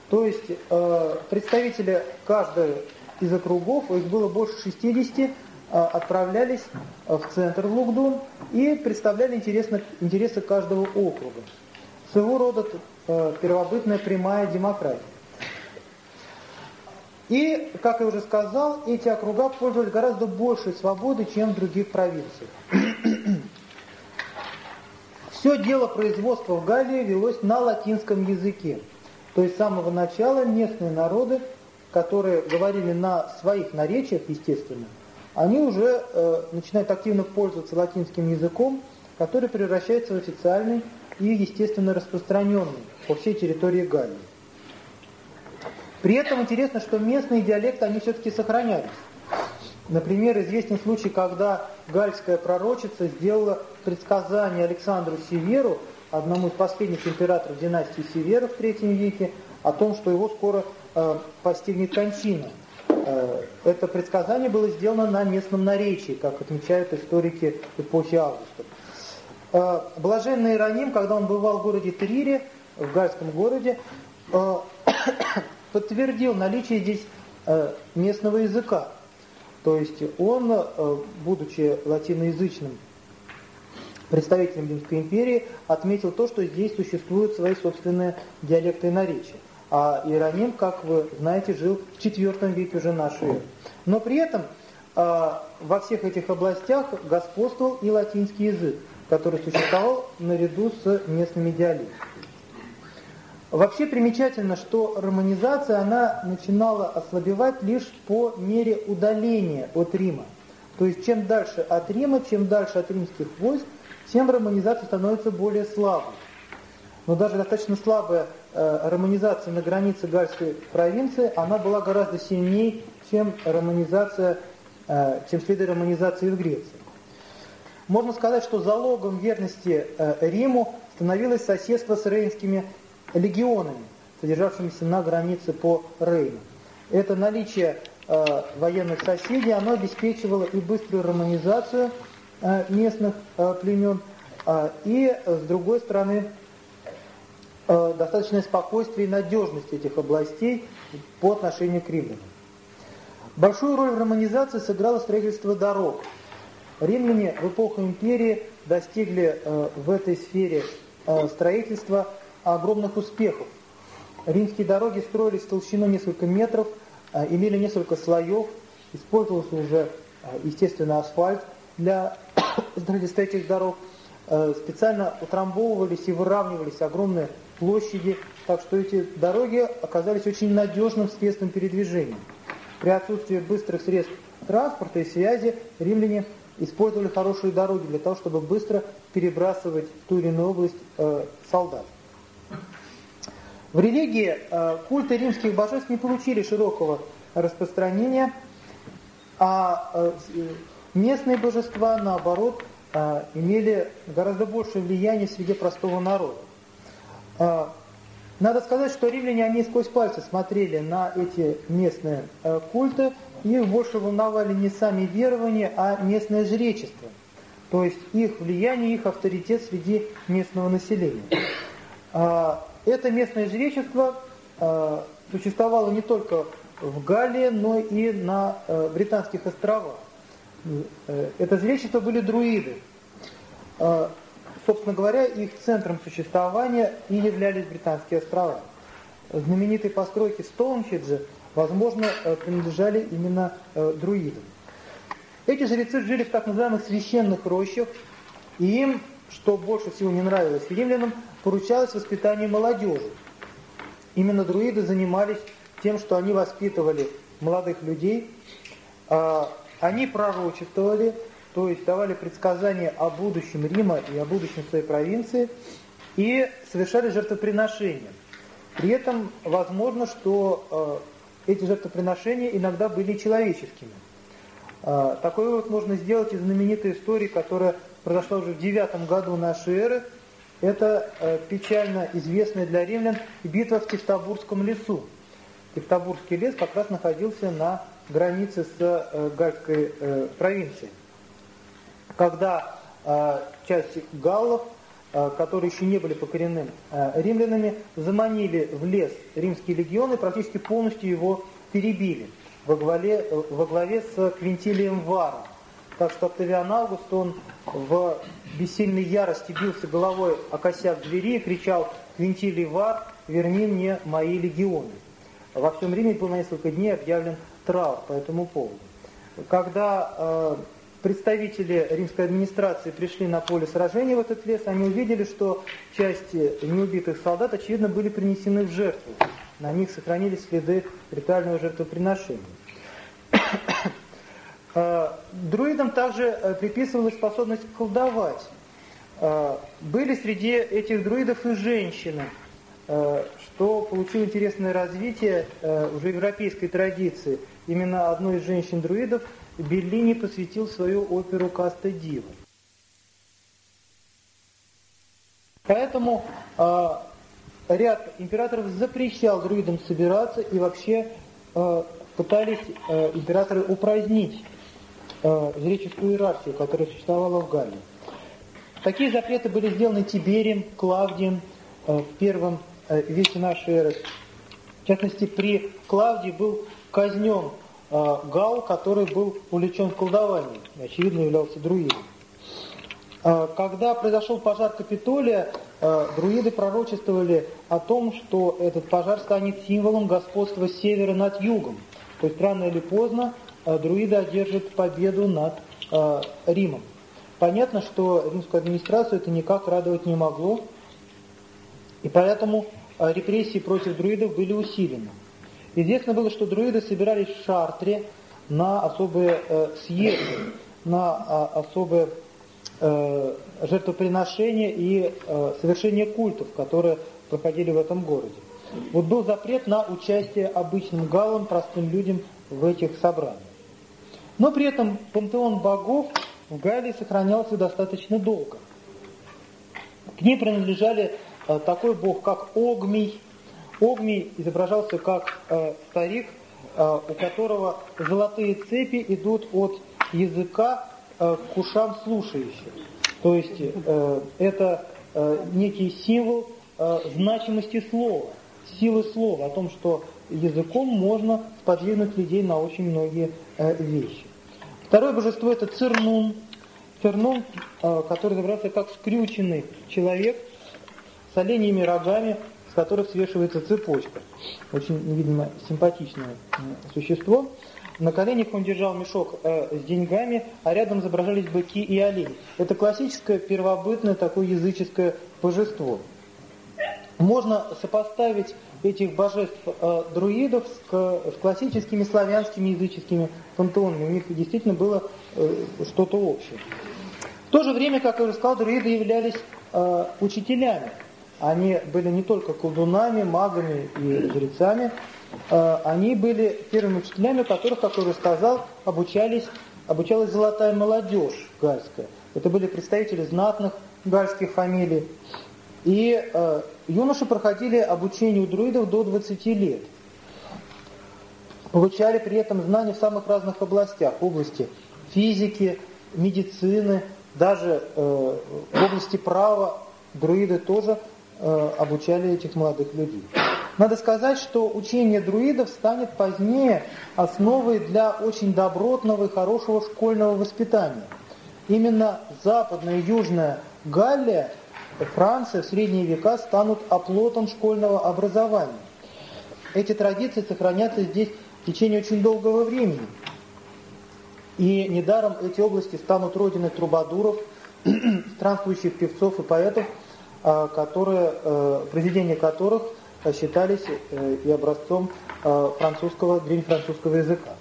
То есть э, представители каждой из округов, их было больше 60, а, отправлялись в центр в Лугдун и представляли интересы каждого округа. Своего рода а, первобытная прямая демократия. И, как я уже сказал, эти округа пользовались гораздо большей свободой, чем в других провинциях. Все дело производства в Галлии велось на латинском языке. То есть с самого начала местные народы, которые говорили на своих наречиях, естественно, они уже э, начинают активно пользоваться латинским языком, который превращается в официальный и, естественно, распространенный по всей территории Галлии. При этом интересно, что местные диалекты, они все-таки сохранялись. Например, известен случай, когда гальская пророчица сделала предсказание Александру Северу, одному из последних императоров династии Северов в третьем веке, о том, что его скоро э, постигнет кончина – это предсказание было сделано на местном наречии, как отмечают историки эпохи Августа. Э, блаженный Иероним, когда он бывал в городе Трире, в Гальском городе, э, подтвердил наличие здесь э, местного языка. То есть он, будучи латиноязычным представителем Римской империи, отметил то, что здесь существуют свои собственные диалекты и наречия. А Иероним, как вы знаете, жил в IV веке уже нашей эры. Но при этом во всех этих областях господствовал и латинский язык который существовал наряду с местными диалектами. Вообще примечательно, что романизация она начинала ослабевать лишь по мере удаления от Рима. То есть чем дальше от Рима, чем дальше от римских войск, тем романизация становится более слабой. Но даже достаточно слабая э, романизация на границе Гальской провинции, она была гораздо сильнее, чем романизация, э, чем следы романизации в Греции. Можно сказать, что залогом верности э, Риму становилось соседство с рейнскими легионами, содержавшимися на границе по Рейну. Это наличие военных соседей, оно обеспечивало и быструю романизацию местных племен, и, с другой стороны, достаточное спокойствие и надежность этих областей по отношению к римлянам. Большую роль в романизации сыграло строительство дорог – Римляне в эпоху империи достигли э, в этой сфере э, строительства огромных успехов. Римские дороги строились в толщину несколько метров, э, имели несколько слоев, использовался уже, естественно, асфальт для строительства этих дорог. Специально утрамбовывались и выравнивались огромные площади, так что эти дороги оказались очень надежным средством передвижения. При отсутствии быстрых средств транспорта и связи римляне использовали хорошие дороги для того, чтобы быстро перебрасывать в ту или иную область э, солдат. В религии э, культы римских божеств не получили широкого распространения, а э, местные божества, наоборот, э, имели гораздо большее влияние среди простого народа. Э, надо сказать, что римляне, они сквозь пальцы смотрели на эти местные э, культы, их больше волновали не сами верования, а местное жречество. То есть их влияние, их авторитет среди местного населения. А, это местное жречество а, существовало не только в Галлии, но и на э, Британских островах. Э, это жречество были друиды. Собственно говоря, их центром существования и являлись Британские острова. Знаменитые постройки Стоунхеджа возможно, э, принадлежали именно э, друидам. Эти жрецы жили в так называемых священных рощах, и им, что больше всего не нравилось римлянам, поручалось воспитание молодежи. Именно друиды занимались тем, что они воспитывали молодых людей, а, они пророчествовали, то есть давали предсказания о будущем Рима и о будущем своей провинции, и совершали жертвоприношения. При этом возможно, что э, эти жертвоприношения иногда были человеческими. А, такой вывод можно сделать из знаменитой истории, которая произошла уже в девятом году нашей эры. Это э, печально известная для римлян битва в Тевтобурском лесу. Тевтобурский лес как раз находился на границе с э, Гальской э, провинцией. Когда часть галлов Э, которые еще не были покорены э, римлянами, заманили в лес римские легионы практически полностью его перебили во главе, э, во главе с Квинтилием Варом. Так что Октавиан Август, он в бессильной ярости бился головой о косяк двери и кричал «Квинтилий Вар, верни мне мои легионы». Во всем Риме был на несколько дней объявлен траур по этому поводу. Когда представители римской администрации пришли на поле сражения в этот лес, они увидели, что части неубитых солдат, очевидно, были принесены в жертву. На них сохранились следы ритуального жертвоприношения. А, друидам также э, приписывалась способность колдовать. А, были среди этих друидов и женщины, э, что получило интересное развитие э, уже европейской традиции. Именно одной из женщин-друидов – Беллини посвятил свою оперу «Каста Дива». Поэтому э, ряд императоров запрещал друидам собираться и вообще э, пытались э, императоры упразднить э, жреческую иерархию, которая существовала в Галлии. Такие запреты были сделаны Тиберием, Клавдием в первом веке нашей эры. В частности, при Клавдии был казнен Гал, который был увлечен в колдовании, очевидно являлся друидом. Когда произошел пожар Капитолия, друиды пророчествовали о том, что этот пожар станет символом господства севера над югом. То есть рано или поздно друиды одержат победу над Римом. Понятно, что римскую администрацию это никак радовать не могло, и поэтому репрессии против друидов были усилены. Известно было, что друиды собирались в Шартре на особые э, съезды, на э, особые э, жертвоприношения и э, совершение культов, которые проходили в этом городе. Вот был запрет на участие обычным галам, простым людям в этих собраниях. Но при этом пантеон богов в Галлии сохранялся достаточно долго. К ней принадлежали э, такой бог, как Огмий. Огмий изображался как э, старик, э, у которого золотые цепи идут от языка э, к ушам слушающих. То есть э, это э, некий символ э, значимости слова, силы слова, о том, что языком можно сподвигнуть людей на очень многие э, вещи. Второе божество это Цернун. Цернун, э, который изображается как скрюченный человек с оленями рогами, с которых свешивается цепочка. Очень, видимо, симпатичное существо. На коленях он держал мешок э, с деньгами, а рядом изображались быки и олени. Это классическое первобытное такое языческое божество. Можно сопоставить этих божеств э, друидов с, с классическими славянскими языческими пантеонами. У них действительно было э, что-то общее. В то же время, как я уже сказал, друиды являлись э, учителями. Они были не только колдунами, магами и жрецами, э, они были первыми учителями, которых, как я уже сказал, обучались, обучалась золотая молодежь гальская. Это были представители знатных гальских фамилий. И э, юноши проходили обучение у друидов до 20 лет. Получали при этом знания в самых разных областях. В области физики, медицины, даже э, в области права друиды тоже обучали этих молодых людей. Надо сказать, что учение друидов станет позднее основой для очень добротного и хорошего школьного воспитания. Именно западная и южная Галлия Франция в средние века станут оплотом школьного образования. Эти традиции сохранятся здесь в течение очень долгого времени. И недаром эти области станут родиной трубадуров, странствующих певцов и поэтов, которые, э, произведения которых считались э, и образцом э, французского, древнефранцузского языка.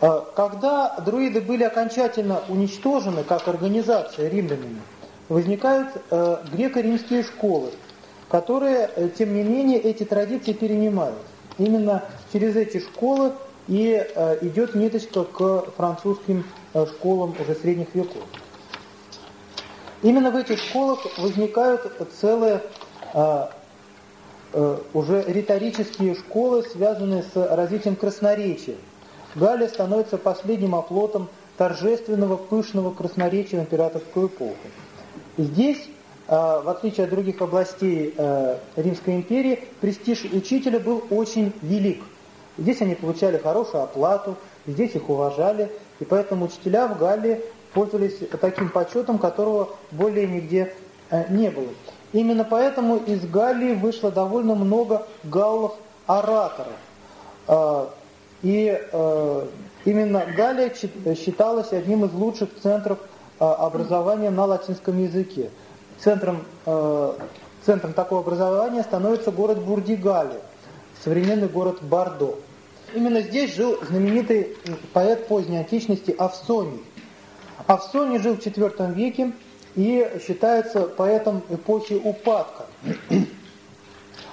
А, когда друиды были окончательно уничтожены как организация римлянами, возникают э, греко-римские школы, которые, тем не менее, эти традиции перенимают. Именно через эти школы и идет ниточка к французским школам уже средних веков. Именно в этих школах возникают целые э, э, уже риторические школы, связанные с развитием красноречия. Галия становится последним оплотом торжественного, пышного красноречия в императорскую эпоху. Здесь, а, в отличие от других областей э, Римской империи, престиж учителя был очень велик. Здесь они получали хорошую оплату, здесь их уважали, и поэтому учителя в Галлии пользовались таким почетом, которого более нигде э, не было. Именно поэтому из Галлии вышло довольно много галлов-ораторов. А, и э, именно Галлия считалась одним из лучших центров Э, образования на латинском языке. Центром, э, центром такого образования становится город Бурдигали, современный город Бордо. Именно здесь жил знаменитый поэт поздней античности Авсоний. Авсоний жил в IV веке и считается поэтом эпохи упадка.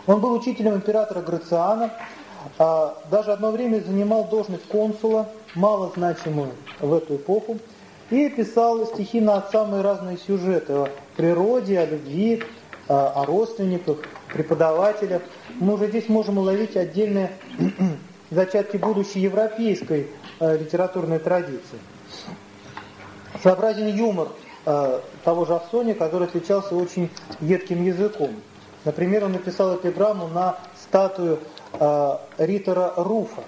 Он был учителем императора Грациана, а даже одно время занимал должность консула, мало значимую в эту эпоху и писал стихи на самые разные сюжеты о природе, о любви, о родственниках, преподавателях. Мы уже здесь можем уловить отдельные зачатки будущей европейской э, литературной традиции. Своеобразен юмор э, того же Авсония, который отличался очень едким языком. Например, он написал эпиграмму на статую э, Ритора Руфа.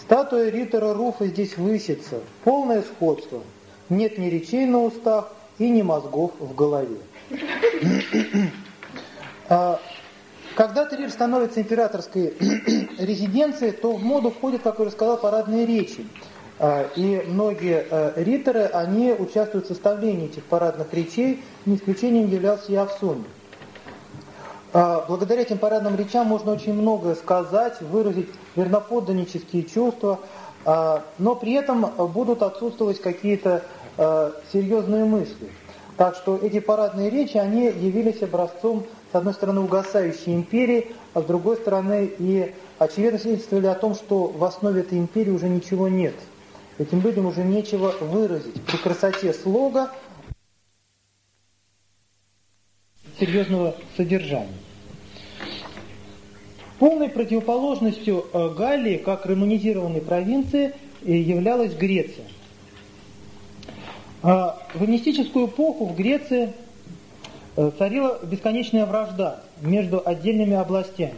Статуя Ритора Руфа здесь высится. Полное сходство. Нет ни речей на устах и ни мозгов в голове. А, когда Трир становится императорской резиденцией, то в моду входят, как я уже сказал, парадные речи. А, и многие а, риторы, они участвуют в составлении этих парадных речей, не исключением являлся и Авсоний. Благодаря этим парадным речам можно очень многое сказать, выразить верноподданнические чувства, но при этом будут отсутствовать какие-то серьезные мысли. Так что эти парадные речи, они явились образцом, с одной стороны, угасающей империи, а с другой стороны и очевидно свидетельствовали о том, что в основе этой империи уже ничего нет. Этим людям уже нечего выразить. При красоте слога серьезного содержания. Полной противоположностью э, Галлии, как романизированной провинции, э, являлась Греция – а в эллинистическую эпоху в Греции э, царила бесконечная вражда между отдельными областями.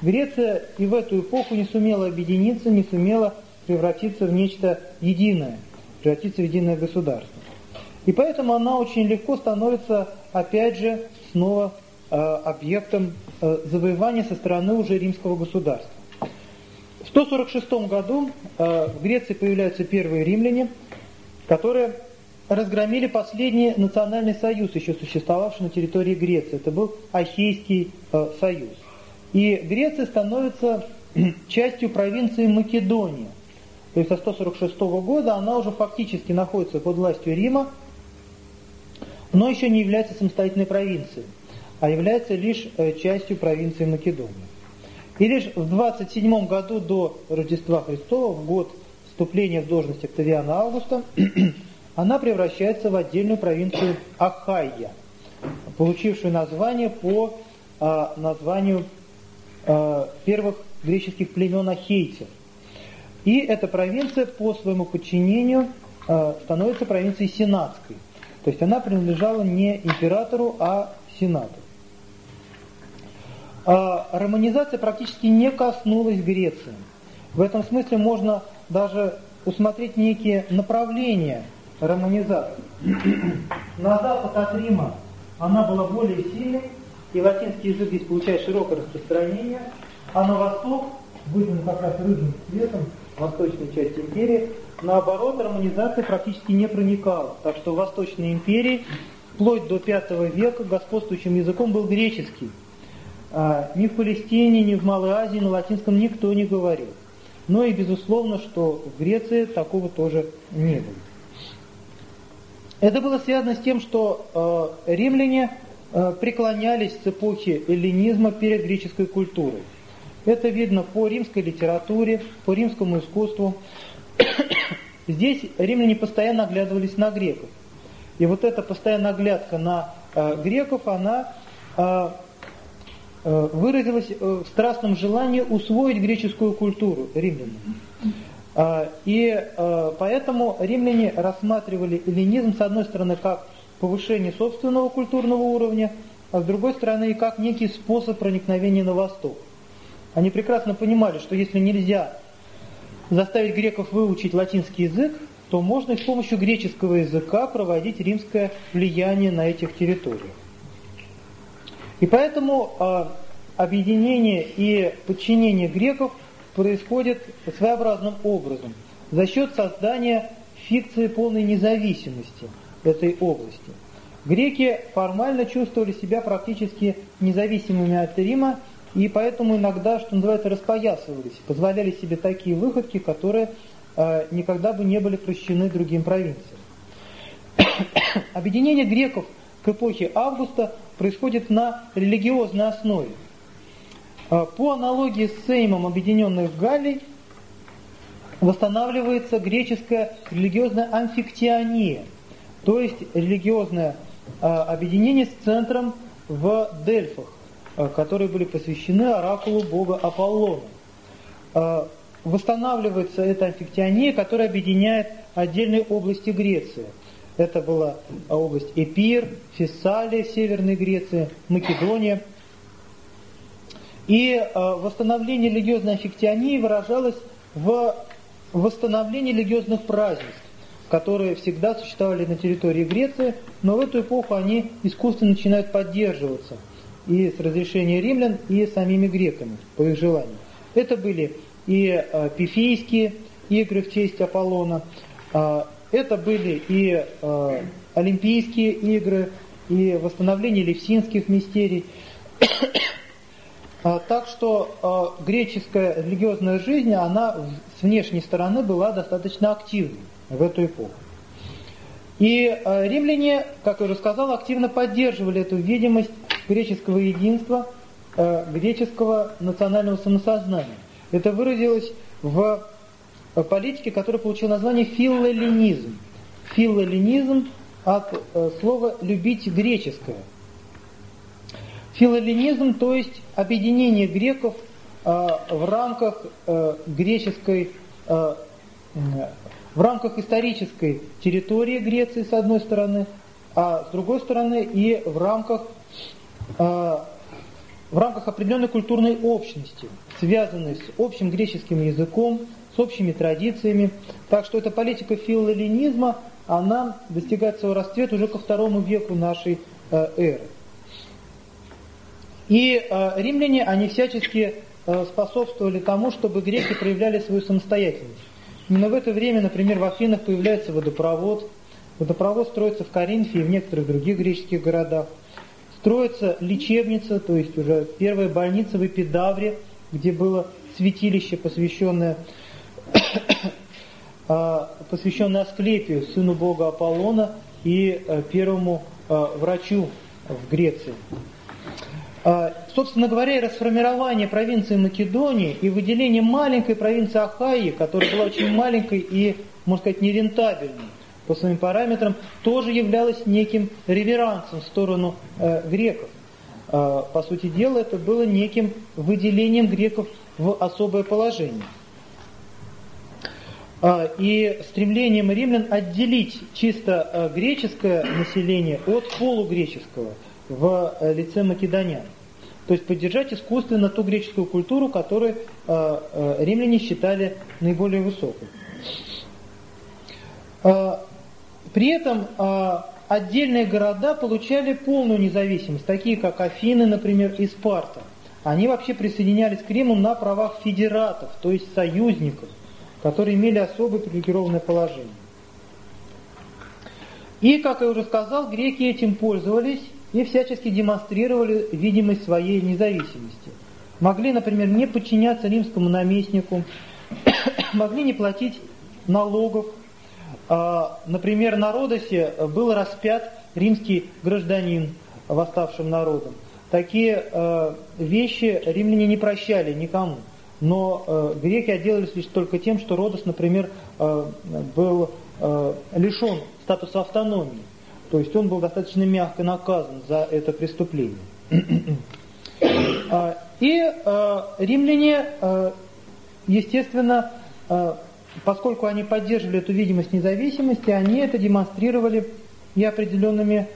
Греция и в эту эпоху не сумела объединиться, не сумела превратиться в нечто единое, превратиться в единое государство. И поэтому она очень легко становится, опять же, снова э, объектом э, завоевания со стороны уже римского государства. В 146 году в Греции появляются первые римляне, которые разгромили последний национальный союз, еще существовавший на территории Греции. Это был Ахейский э, союз. И Греция становится частью провинции Македония. То есть со 146 года она уже фактически находится под властью Рима, но еще не является самостоятельной провинцией, а является лишь э, частью провинции Македония. И лишь в 27 году до Рождества Христова, в год вступления в должность Октавиана Августа, она превращается в отдельную провинцию Ахайя, получившую название по э, названию э, первых греческих племен ахейцев. И эта провинция по своему подчинению э, становится провинцией сенатской. То есть она принадлежала не императору, а сенату. А романизация практически не коснулась Греции. В этом смысле можно даже усмотреть некие направления – романизация. На запад от Рима она была более сильной, и латинский язык здесь получает широкое распространение, а на восток, выдан как раз рыжим цветом, восточной части империи, наоборот, романизация практически не проникала. Так что в Восточной империи вплоть до V века господствующим языком был греческий. А, ни в Палестине, ни в Малой Азии на латинском никто не говорил. Но и безусловно, что в Греции такого тоже не было. Это было связано с тем, что э, римляне э, преклонялись с эпохи эллинизма перед греческой культурой. Это видно по римской литературе, по римскому искусству. Здесь римляне постоянно оглядывались на греков. И вот эта постоянная оглядка на э, греков, она э, э, выразилась э, в страстном желании усвоить греческую культуру римлянам. А, и поэтому римляне рассматривали эллинизм, с одной стороны, как повышение собственного культурного уровня, а с другой стороны, и как некий способ проникновения на восток. Они прекрасно понимали, что если нельзя заставить греков выучить латинский язык, то можно и с помощью греческого языка проводить римское влияние на этих территориях. И поэтому э, объединение и подчинение греков – происходит своеобразным образом за счет создания фикции полной независимости этой области. Греки формально чувствовали себя практически независимыми от Рима, и поэтому иногда, что называется, распоясывались, позволяли себе такие выходки, которые э, никогда бы не были прощены другим провинциям. Объединение греков к эпохе Августа происходит на религиозной основе. А, по аналогии с Сеймом Объединенных Галлий восстанавливается греческая религиозная амфиктиония, то есть религиозное а, объединение с центром в Дельфах, которые были посвящены оракулу бога Аполлона. Восстанавливается эта амфиктиония, которая объединяет отдельные области Греции. Это была область Эпир, Фессалия, Северной Греции, Македония. И восстановление религиозной аффектионии выражалось в восстановлении религиозных празднеств, которые всегда существовали на территории Греции, но в эту эпоху они искусственно начинают поддерживаться и с разрешения римлян, и самими греками, по их желанию. Это были и э, пифийские игры в честь Аполлона, э, это были и э, Олимпийские игры, и восстановление левсинских мистерий. Так что греческая религиозная жизнь, она с внешней стороны была достаточно активной в эту эпоху. И а, римляне, как я уже сказал, активно поддерживали эту видимость греческого единства, греческого национального самосознания. Это выразилось в политике, которая получила название филлоленизм. Филлоленизм от слова «любить греческое». Филолинизм, то есть объединение греков э, в рамках э, греческой, э, в рамках исторической территории Греции с одной стороны, а с другой стороны и в рамках, в рамках определенной культурной общности, связанной с общим греческим языком, с общими традициями. Так что эта политика филолинизма, она достигает своего расцвета уже ко второму веку нашей эры. И э, римляне, они всячески э, способствовали тому, чтобы греки проявляли свою самостоятельность. Именно в это время, например, в Афинах появляется водопровод. Водопровод строится в Коринфе и в некоторых других греческих городах. Строится лечебница, то есть уже первая больница в Эпидавре, где было святилище, посвященное, э, посвященное Асклепию, сыну бога Аполлона и э, первому э, врачу в Греции. А, собственно говоря, и расформирование провинции Македонии и выделение маленькой провинции Ахайи, которая была очень маленькой и, можно сказать, нерентабельной по своим параметрам, тоже являлось неким реверансом в сторону э, греков. Э, по сути дела, это было неким выделением греков в особое положение. Э, и стремлением римлян отделить чисто э, греческое население от полугреческого – в э, лице македонян. То есть поддержать искусственно ту греческую культуру, которую э, э, римляне считали наиболее высокой. При этом отдельные города получали полную независимость, такие как Афины, например, и Спарта. Они вообще присоединялись к Риму на правах федератов, то есть союзников, которые имели особое привилегированное положение. И, как я уже сказал, греки этим пользовались и всячески демонстрировали видимость своей независимости. Могли, например, не подчиняться римскому наместнику, могли не платить налогов. А, например, на Родосе был распят римский гражданин восставшим народом. Такие э, вещи римляне не прощали никому. Но э, греки отделались лишь только тем, что Родос, например, был лишен статуса автономии. То есть он был достаточно мягко наказан за это преступление. А, и а, римляне, а, естественно, поскольку они поддерживали эту видимость независимости, они это демонстрировали и определенными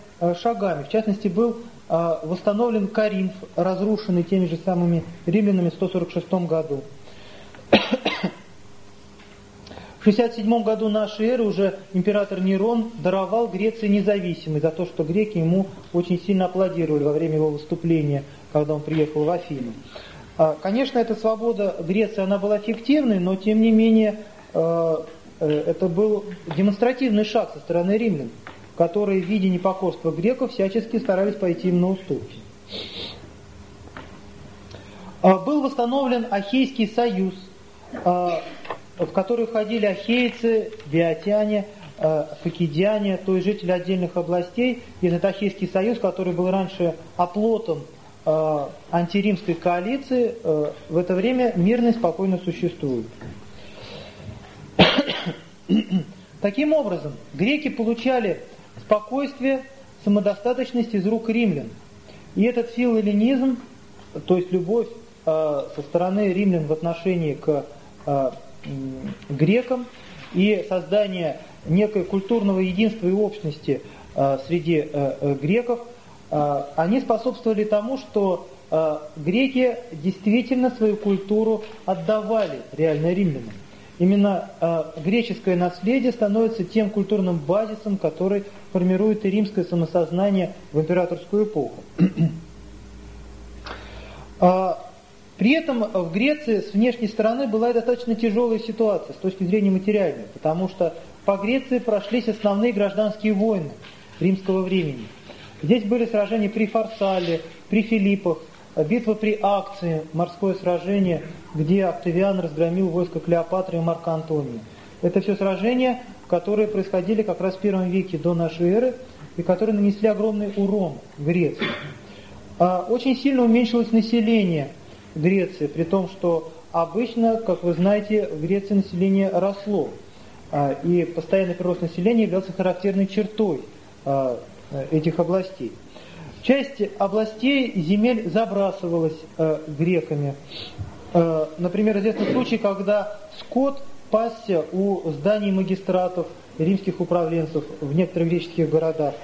шагами. В частности, был восстановлен Каринф, разрушенный теми же самыми римлянами в 146 году. В 67 году нашей эры уже император Нерон даровал Греции независимость за то, что греки ему очень сильно аплодировали во время его выступления, когда он приехал в Афину. А, конечно, эта свобода Греции, она была фиктивной, но тем не менее э, э, это был демонстративный шаг со стороны римлян, которые, видя непокорство греков, всячески старались пойти им на уступки. А, был восстановлен Ахейский союз, а, в который входили ахейцы, биотяне, э, факидиане, то есть жители отдельных областей, и этот Ахейский союз, который был раньше оплотом э, антиримской коалиции, э, в это время мирно и спокойно существует. Таким образом, греки получали спокойствие, самодостаточность из рук римлян. И этот филоленизм, то есть любовь со стороны римлян в отношении к грекам и создание некое культурного единства и общности среди греков, они способствовали тому, что греки действительно свою культуру отдавали реально римлянам. Именно греческое наследие становится тем культурным базисом, который формирует и римское самосознание в императорскую эпоху. При этом в Греции с внешней стороны была достаточно тяжелая ситуация с точки зрения материальной, потому что по Греции прошлись основные гражданские войны римского времени. Здесь были сражения при Фарсале, при Филиппах, битва при Акции, морское сражение, где Октавиан разгромил войско Клеопатры и Марка Антония. Это все сражения, которые происходили как раз в первом веке до нашей эры и которые нанесли огромный урон Греции. А, очень сильно уменьшилось население Греции, при том, что обычно, как вы знаете, в Греции население росло, а, и постоянный прирост населения являлся характерной чертой а, этих областей. Часть областей земель забрасывалась греками. Например, известный случай, когда скот пасся у зданий магистратов, римских управленцев в некоторых греческих городах.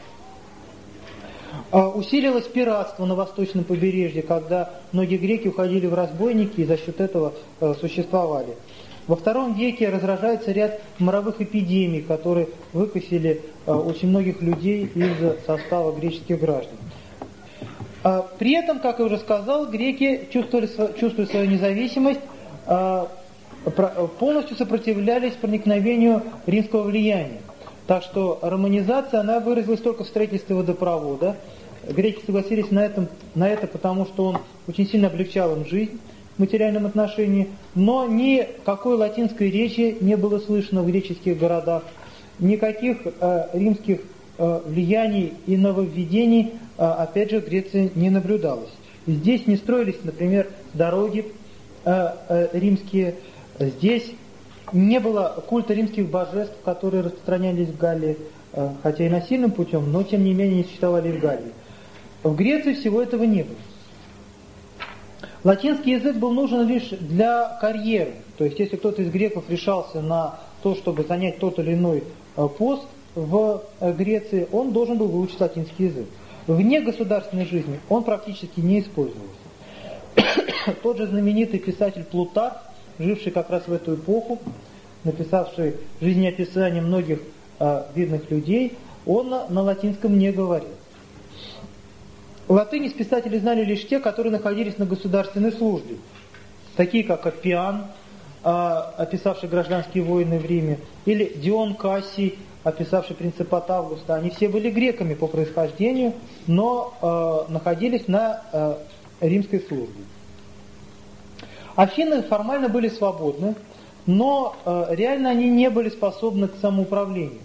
А, усилилось пиратство на восточном побережье, когда многие греки уходили в разбойники и за счет этого э, существовали. Во втором веке разражается ряд моровых эпидемий, которые выкосили э, очень многих людей из состава греческих граждан. А, при этом, как я уже сказал, греки, чувствовали, чувствуя свою независимость, а, полностью сопротивлялись проникновению римского влияния. Так что романизация, она выразилась только в строительстве водопровода, Греки согласились на, этом, на это, потому что он очень сильно облегчал им жизнь в материальном отношении, но никакой латинской речи не было слышно в греческих городах, никаких э, римских э, влияний и нововведений, э, опять же, в Греции не наблюдалось. Здесь не строились, например, дороги э, э, римские, здесь не было культа римских божеств, которые распространялись в Галлии, э, хотя и насильным путем, но тем не менее не существовали в Галлии. В Греции всего этого не было. Латинский язык был нужен лишь для карьеры. То есть, если кто-то из греков решался на то, чтобы занять тот или иной э, пост в э, Греции, он должен был выучить латинский язык. Вне государственной жизни он практически не использовался. Тот же знаменитый писатель Плутарх, живший как раз в эту эпоху, написавший жизнеописание многих э, видных людей, он на, на латинском не говорил. Латыни писатели знали лишь те, которые находились на государственной службе, такие как Апиан, а, описавший гражданские войны в Риме, или Дион Кассий, описавший принципат Августа. Они все были греками по происхождению, но э, находились на э, римской службе. Афины формально были свободны, но реально они не были способны к самоуправлению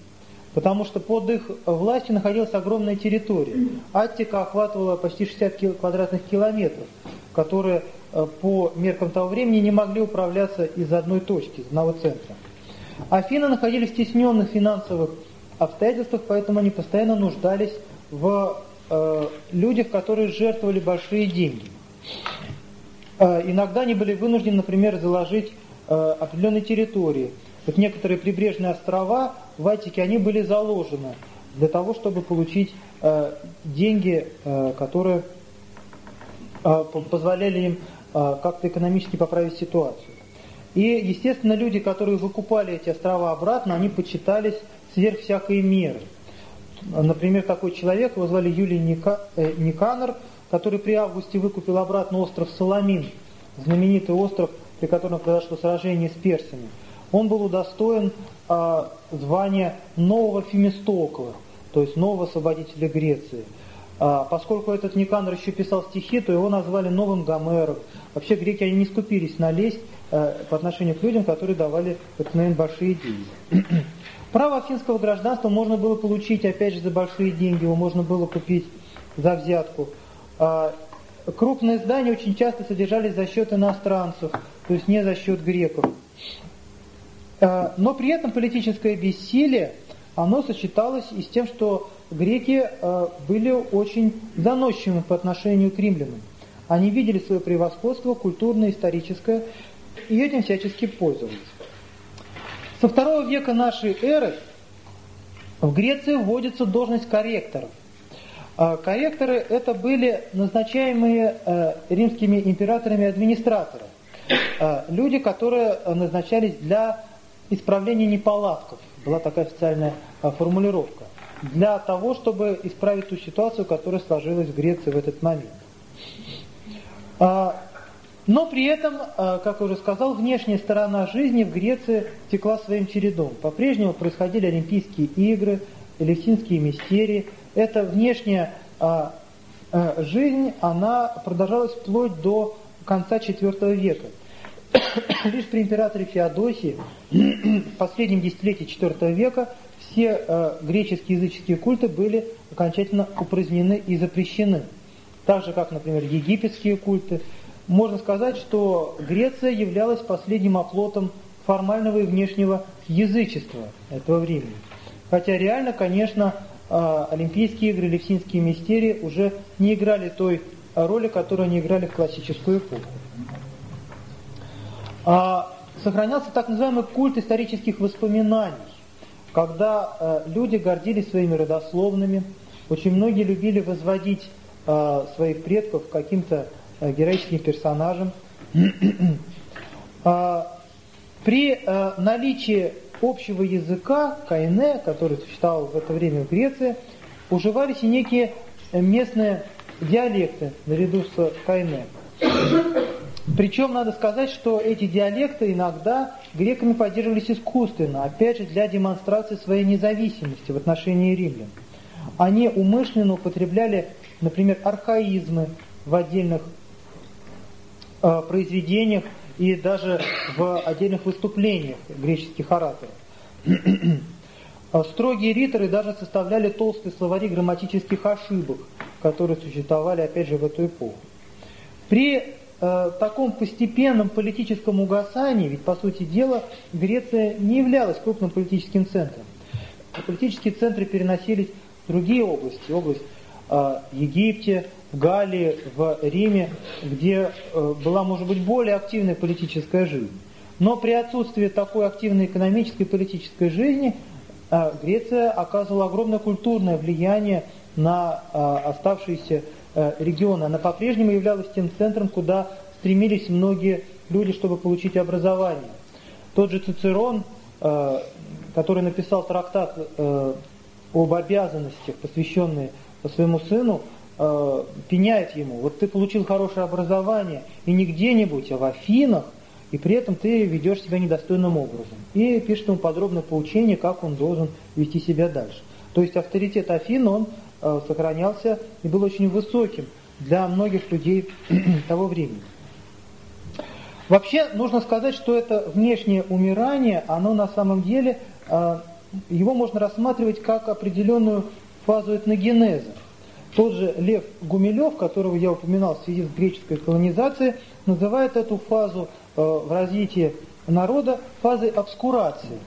потому что под их властью находилась огромная территория. Аттика охватывала почти 60 квадратных километров, которые э, по меркам того времени не могли управляться из одной точки, из одного центра. Афины находились в стесненных финансовых обстоятельствах, поэтому они постоянно нуждались в э, людях, которые жертвовали большие деньги. Э, иногда они были вынуждены, например, заложить э, определенные территории. Вот некоторые прибрежные острова в Аттике, они были заложены для того, чтобы получить э, деньги, э, которые э, позволяли им э, как-то экономически поправить ситуацию. И, естественно, люди, которые выкупали эти острова обратно, они почитались сверх всякой меры. Например, такой человек, его звали Юлий Ника, э, Никанор, который при августе выкупил обратно остров Соломин, знаменитый остров, при котором произошло сражение с персами. Он был удостоен а, звание нового Фемистокла, то есть нового освободителя Греции. А, поскольку этот Никанор еще писал стихи, то его назвали новым Гомером. Вообще греки они не скупились на лесть а, по отношению к людям, которые давали обыкновенно большие деньги. Право афинского гражданства можно было получить, опять же, за большие деньги, его можно было купить за взятку. Крупные здания очень часто содержались за счет иностранцев, то есть не за счет греков. Э, но при этом политическое бессилие, оно сочеталось и с тем, что греки э, были очень заносчивыми по отношению к римлянам. Они видели свое превосходство культурно-историческое и этим всячески пользовались. Со второго века нашей эры В Греции вводится должность корректоров. А корректоры это были назначаемые э, римскими императорами администраторы. Э, люди, которые назначались для исправления неполадков. Была такая официальная э, формулировка. Для того, чтобы исправить ту ситуацию, которая сложилась в Греции в этот момент. А, но при этом, как я уже сказал, внешняя сторона жизни в Греции текла своим чередом. По-прежнему происходили Олимпийские игры, Элевсинские мистерии – эта внешняя а, а, жизнь, она продолжалась вплоть до конца IV века. Лишь при императоре Феодосии в последнем десятилетии IV века все э, греческие языческие культы были окончательно упразднены и запрещены. Так же, как, например, египетские культы. Можно сказать, что Греция являлась последним оплотом формального и внешнего язычества этого времени. Хотя реально, конечно, а, Олимпийские игры, Левсинские мистерии уже не играли той роли, которую они играли в классическую эпоху. А, сохранялся так называемый культ исторических воспоминаний, когда а, люди гордились своими родословными, очень многие любили возводить своих предков каким-то героическим персонажем. При наличии общего языка кайне, который существовал в это время в Греции, уживались и некие местные диалекты наряду с кайне. Причем надо сказать, что эти диалекты иногда греками поддерживались искусственно, опять же для демонстрации своей независимости в отношении римлян. Они умышленно употребляли, например, архаизмы в отдельных э, произведениях, и даже в отдельных выступлениях греческих ораторов. Строгие риторы даже составляли толстые словари грамматических ошибок, которые существовали, опять же, в эту эпоху. При э, таком постепенном политическом угасании, ведь, по сути дела, Греция не являлась крупным политическим центром. Политические центры переносились в другие области, область э, Египте, в Галлии, в Риме, где э, была, может быть, более активная политическая жизнь. Но при отсутствии такой активной экономической и политической жизни э, Греция оказывала огромное культурное влияние на э, оставшиеся регионы. Она по-прежнему являлась тем центром, куда стремились многие люди, чтобы получить образование. Тот же Цицерон, который написал трактат об обязанностях, посвященные своему сыну, э, пеняет ему, вот ты получил хорошее образование, и не где-нибудь, а в Афинах, и при этом ты ведешь себя недостойным образом. И пишет ему подробное поучение, как он должен вести себя дальше. То есть авторитет Афин, он э, сохранялся и был очень высоким для многих людей того времени. Вообще, нужно сказать, что это внешнее умирание, оно на самом деле, э, его можно рассматривать как определенную фазу этногенеза. Тот же Лев Гумилев, которого я упоминал в связи с греческой колонизацией, называет эту фазу э, в развитии народа фазой обскурации.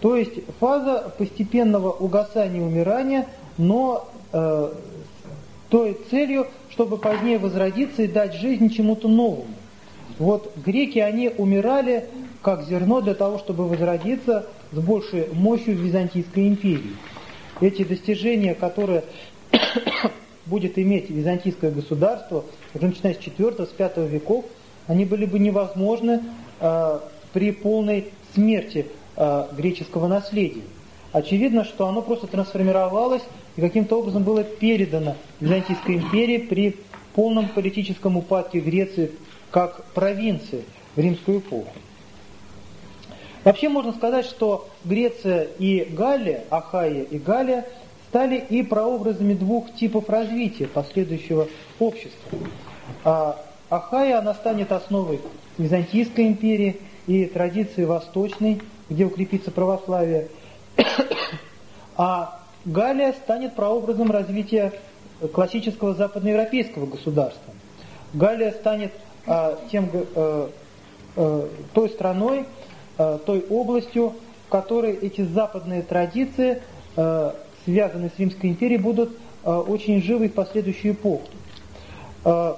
То есть фаза постепенного угасания и умирания, но э, той целью, чтобы позднее возродиться и дать жизнь чему-то новому. Вот греки, они умирали как зерно для того, чтобы возродиться с большей мощью Византийской империи. Эти достижения, которые будет иметь византийское государство, уже начиная с IV, с V веков, они были бы невозможны э, при полной смерти э, греческого наследия. Очевидно, что оно просто трансформировалось и каким-то образом было передано Византийской империи при полном политическом упадке Греции как провинции в римскую эпоху. Вообще можно сказать, что Греция и Галлия, Ахайя и Галлия – стали и прообразами двух типов развития последующего общества. А Ахая, она станет основой Византийской империи и традиции восточной, где укрепится православие. А Галия станет прообразом развития классического западноевропейского государства. Галия станет а, тем, а, а, той страной, а, той областью, в которой эти западные традиции а, связанные с Римской империей, будут э, очень живы в последующую эпоху. Э,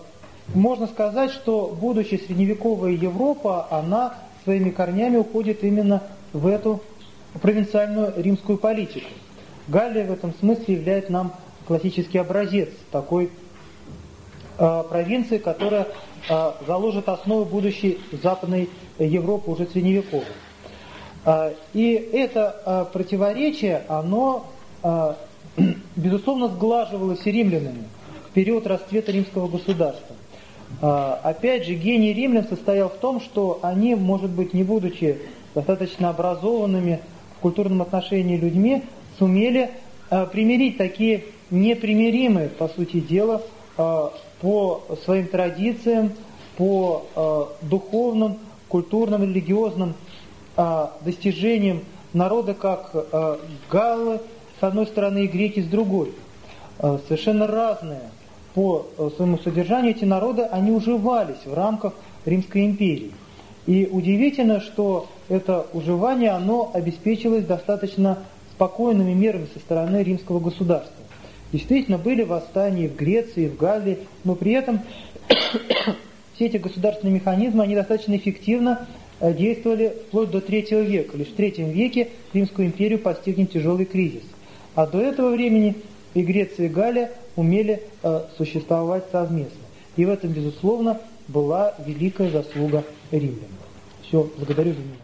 можно сказать, что будущая средневековая Европа, она своими корнями уходит именно в эту провинциальную римскую политику. Галлия в этом смысле является нам классический образец такой э, провинции, которая э, заложит основы будущей Западной Европы уже средневековой. Э, и это э, противоречие, оно, э, безусловно, сглаживалось римлянами в период расцвета римского государства. Э, опять же, гений римлян состоял в том, что они, может быть, не будучи достаточно образованными в культурном отношении людьми, сумели э, примирить такие непримиримые, по сути дела, э, по своим традициям, по э, духовным, культурным, религиозным достижениям народа, как галлы с одной стороны и греки с другой. Совершенно разные по своему содержанию эти народы, они уживались в рамках Римской империи. И удивительно, что это уживание, оно обеспечилось достаточно спокойными мерами со стороны римского государства. Действительно, были восстания в Греции, в Галлии, но при этом все эти государственные механизмы, они достаточно эффективно э, действовали вплоть до третьего века. Лишь в третьем веке Римскую империю постигнет тяжелый кризис. А до этого времени и Греция, и Галлия умели э, существовать совместно. И в этом, безусловно, была великая заслуга римлян. Все, благодарю за внимание.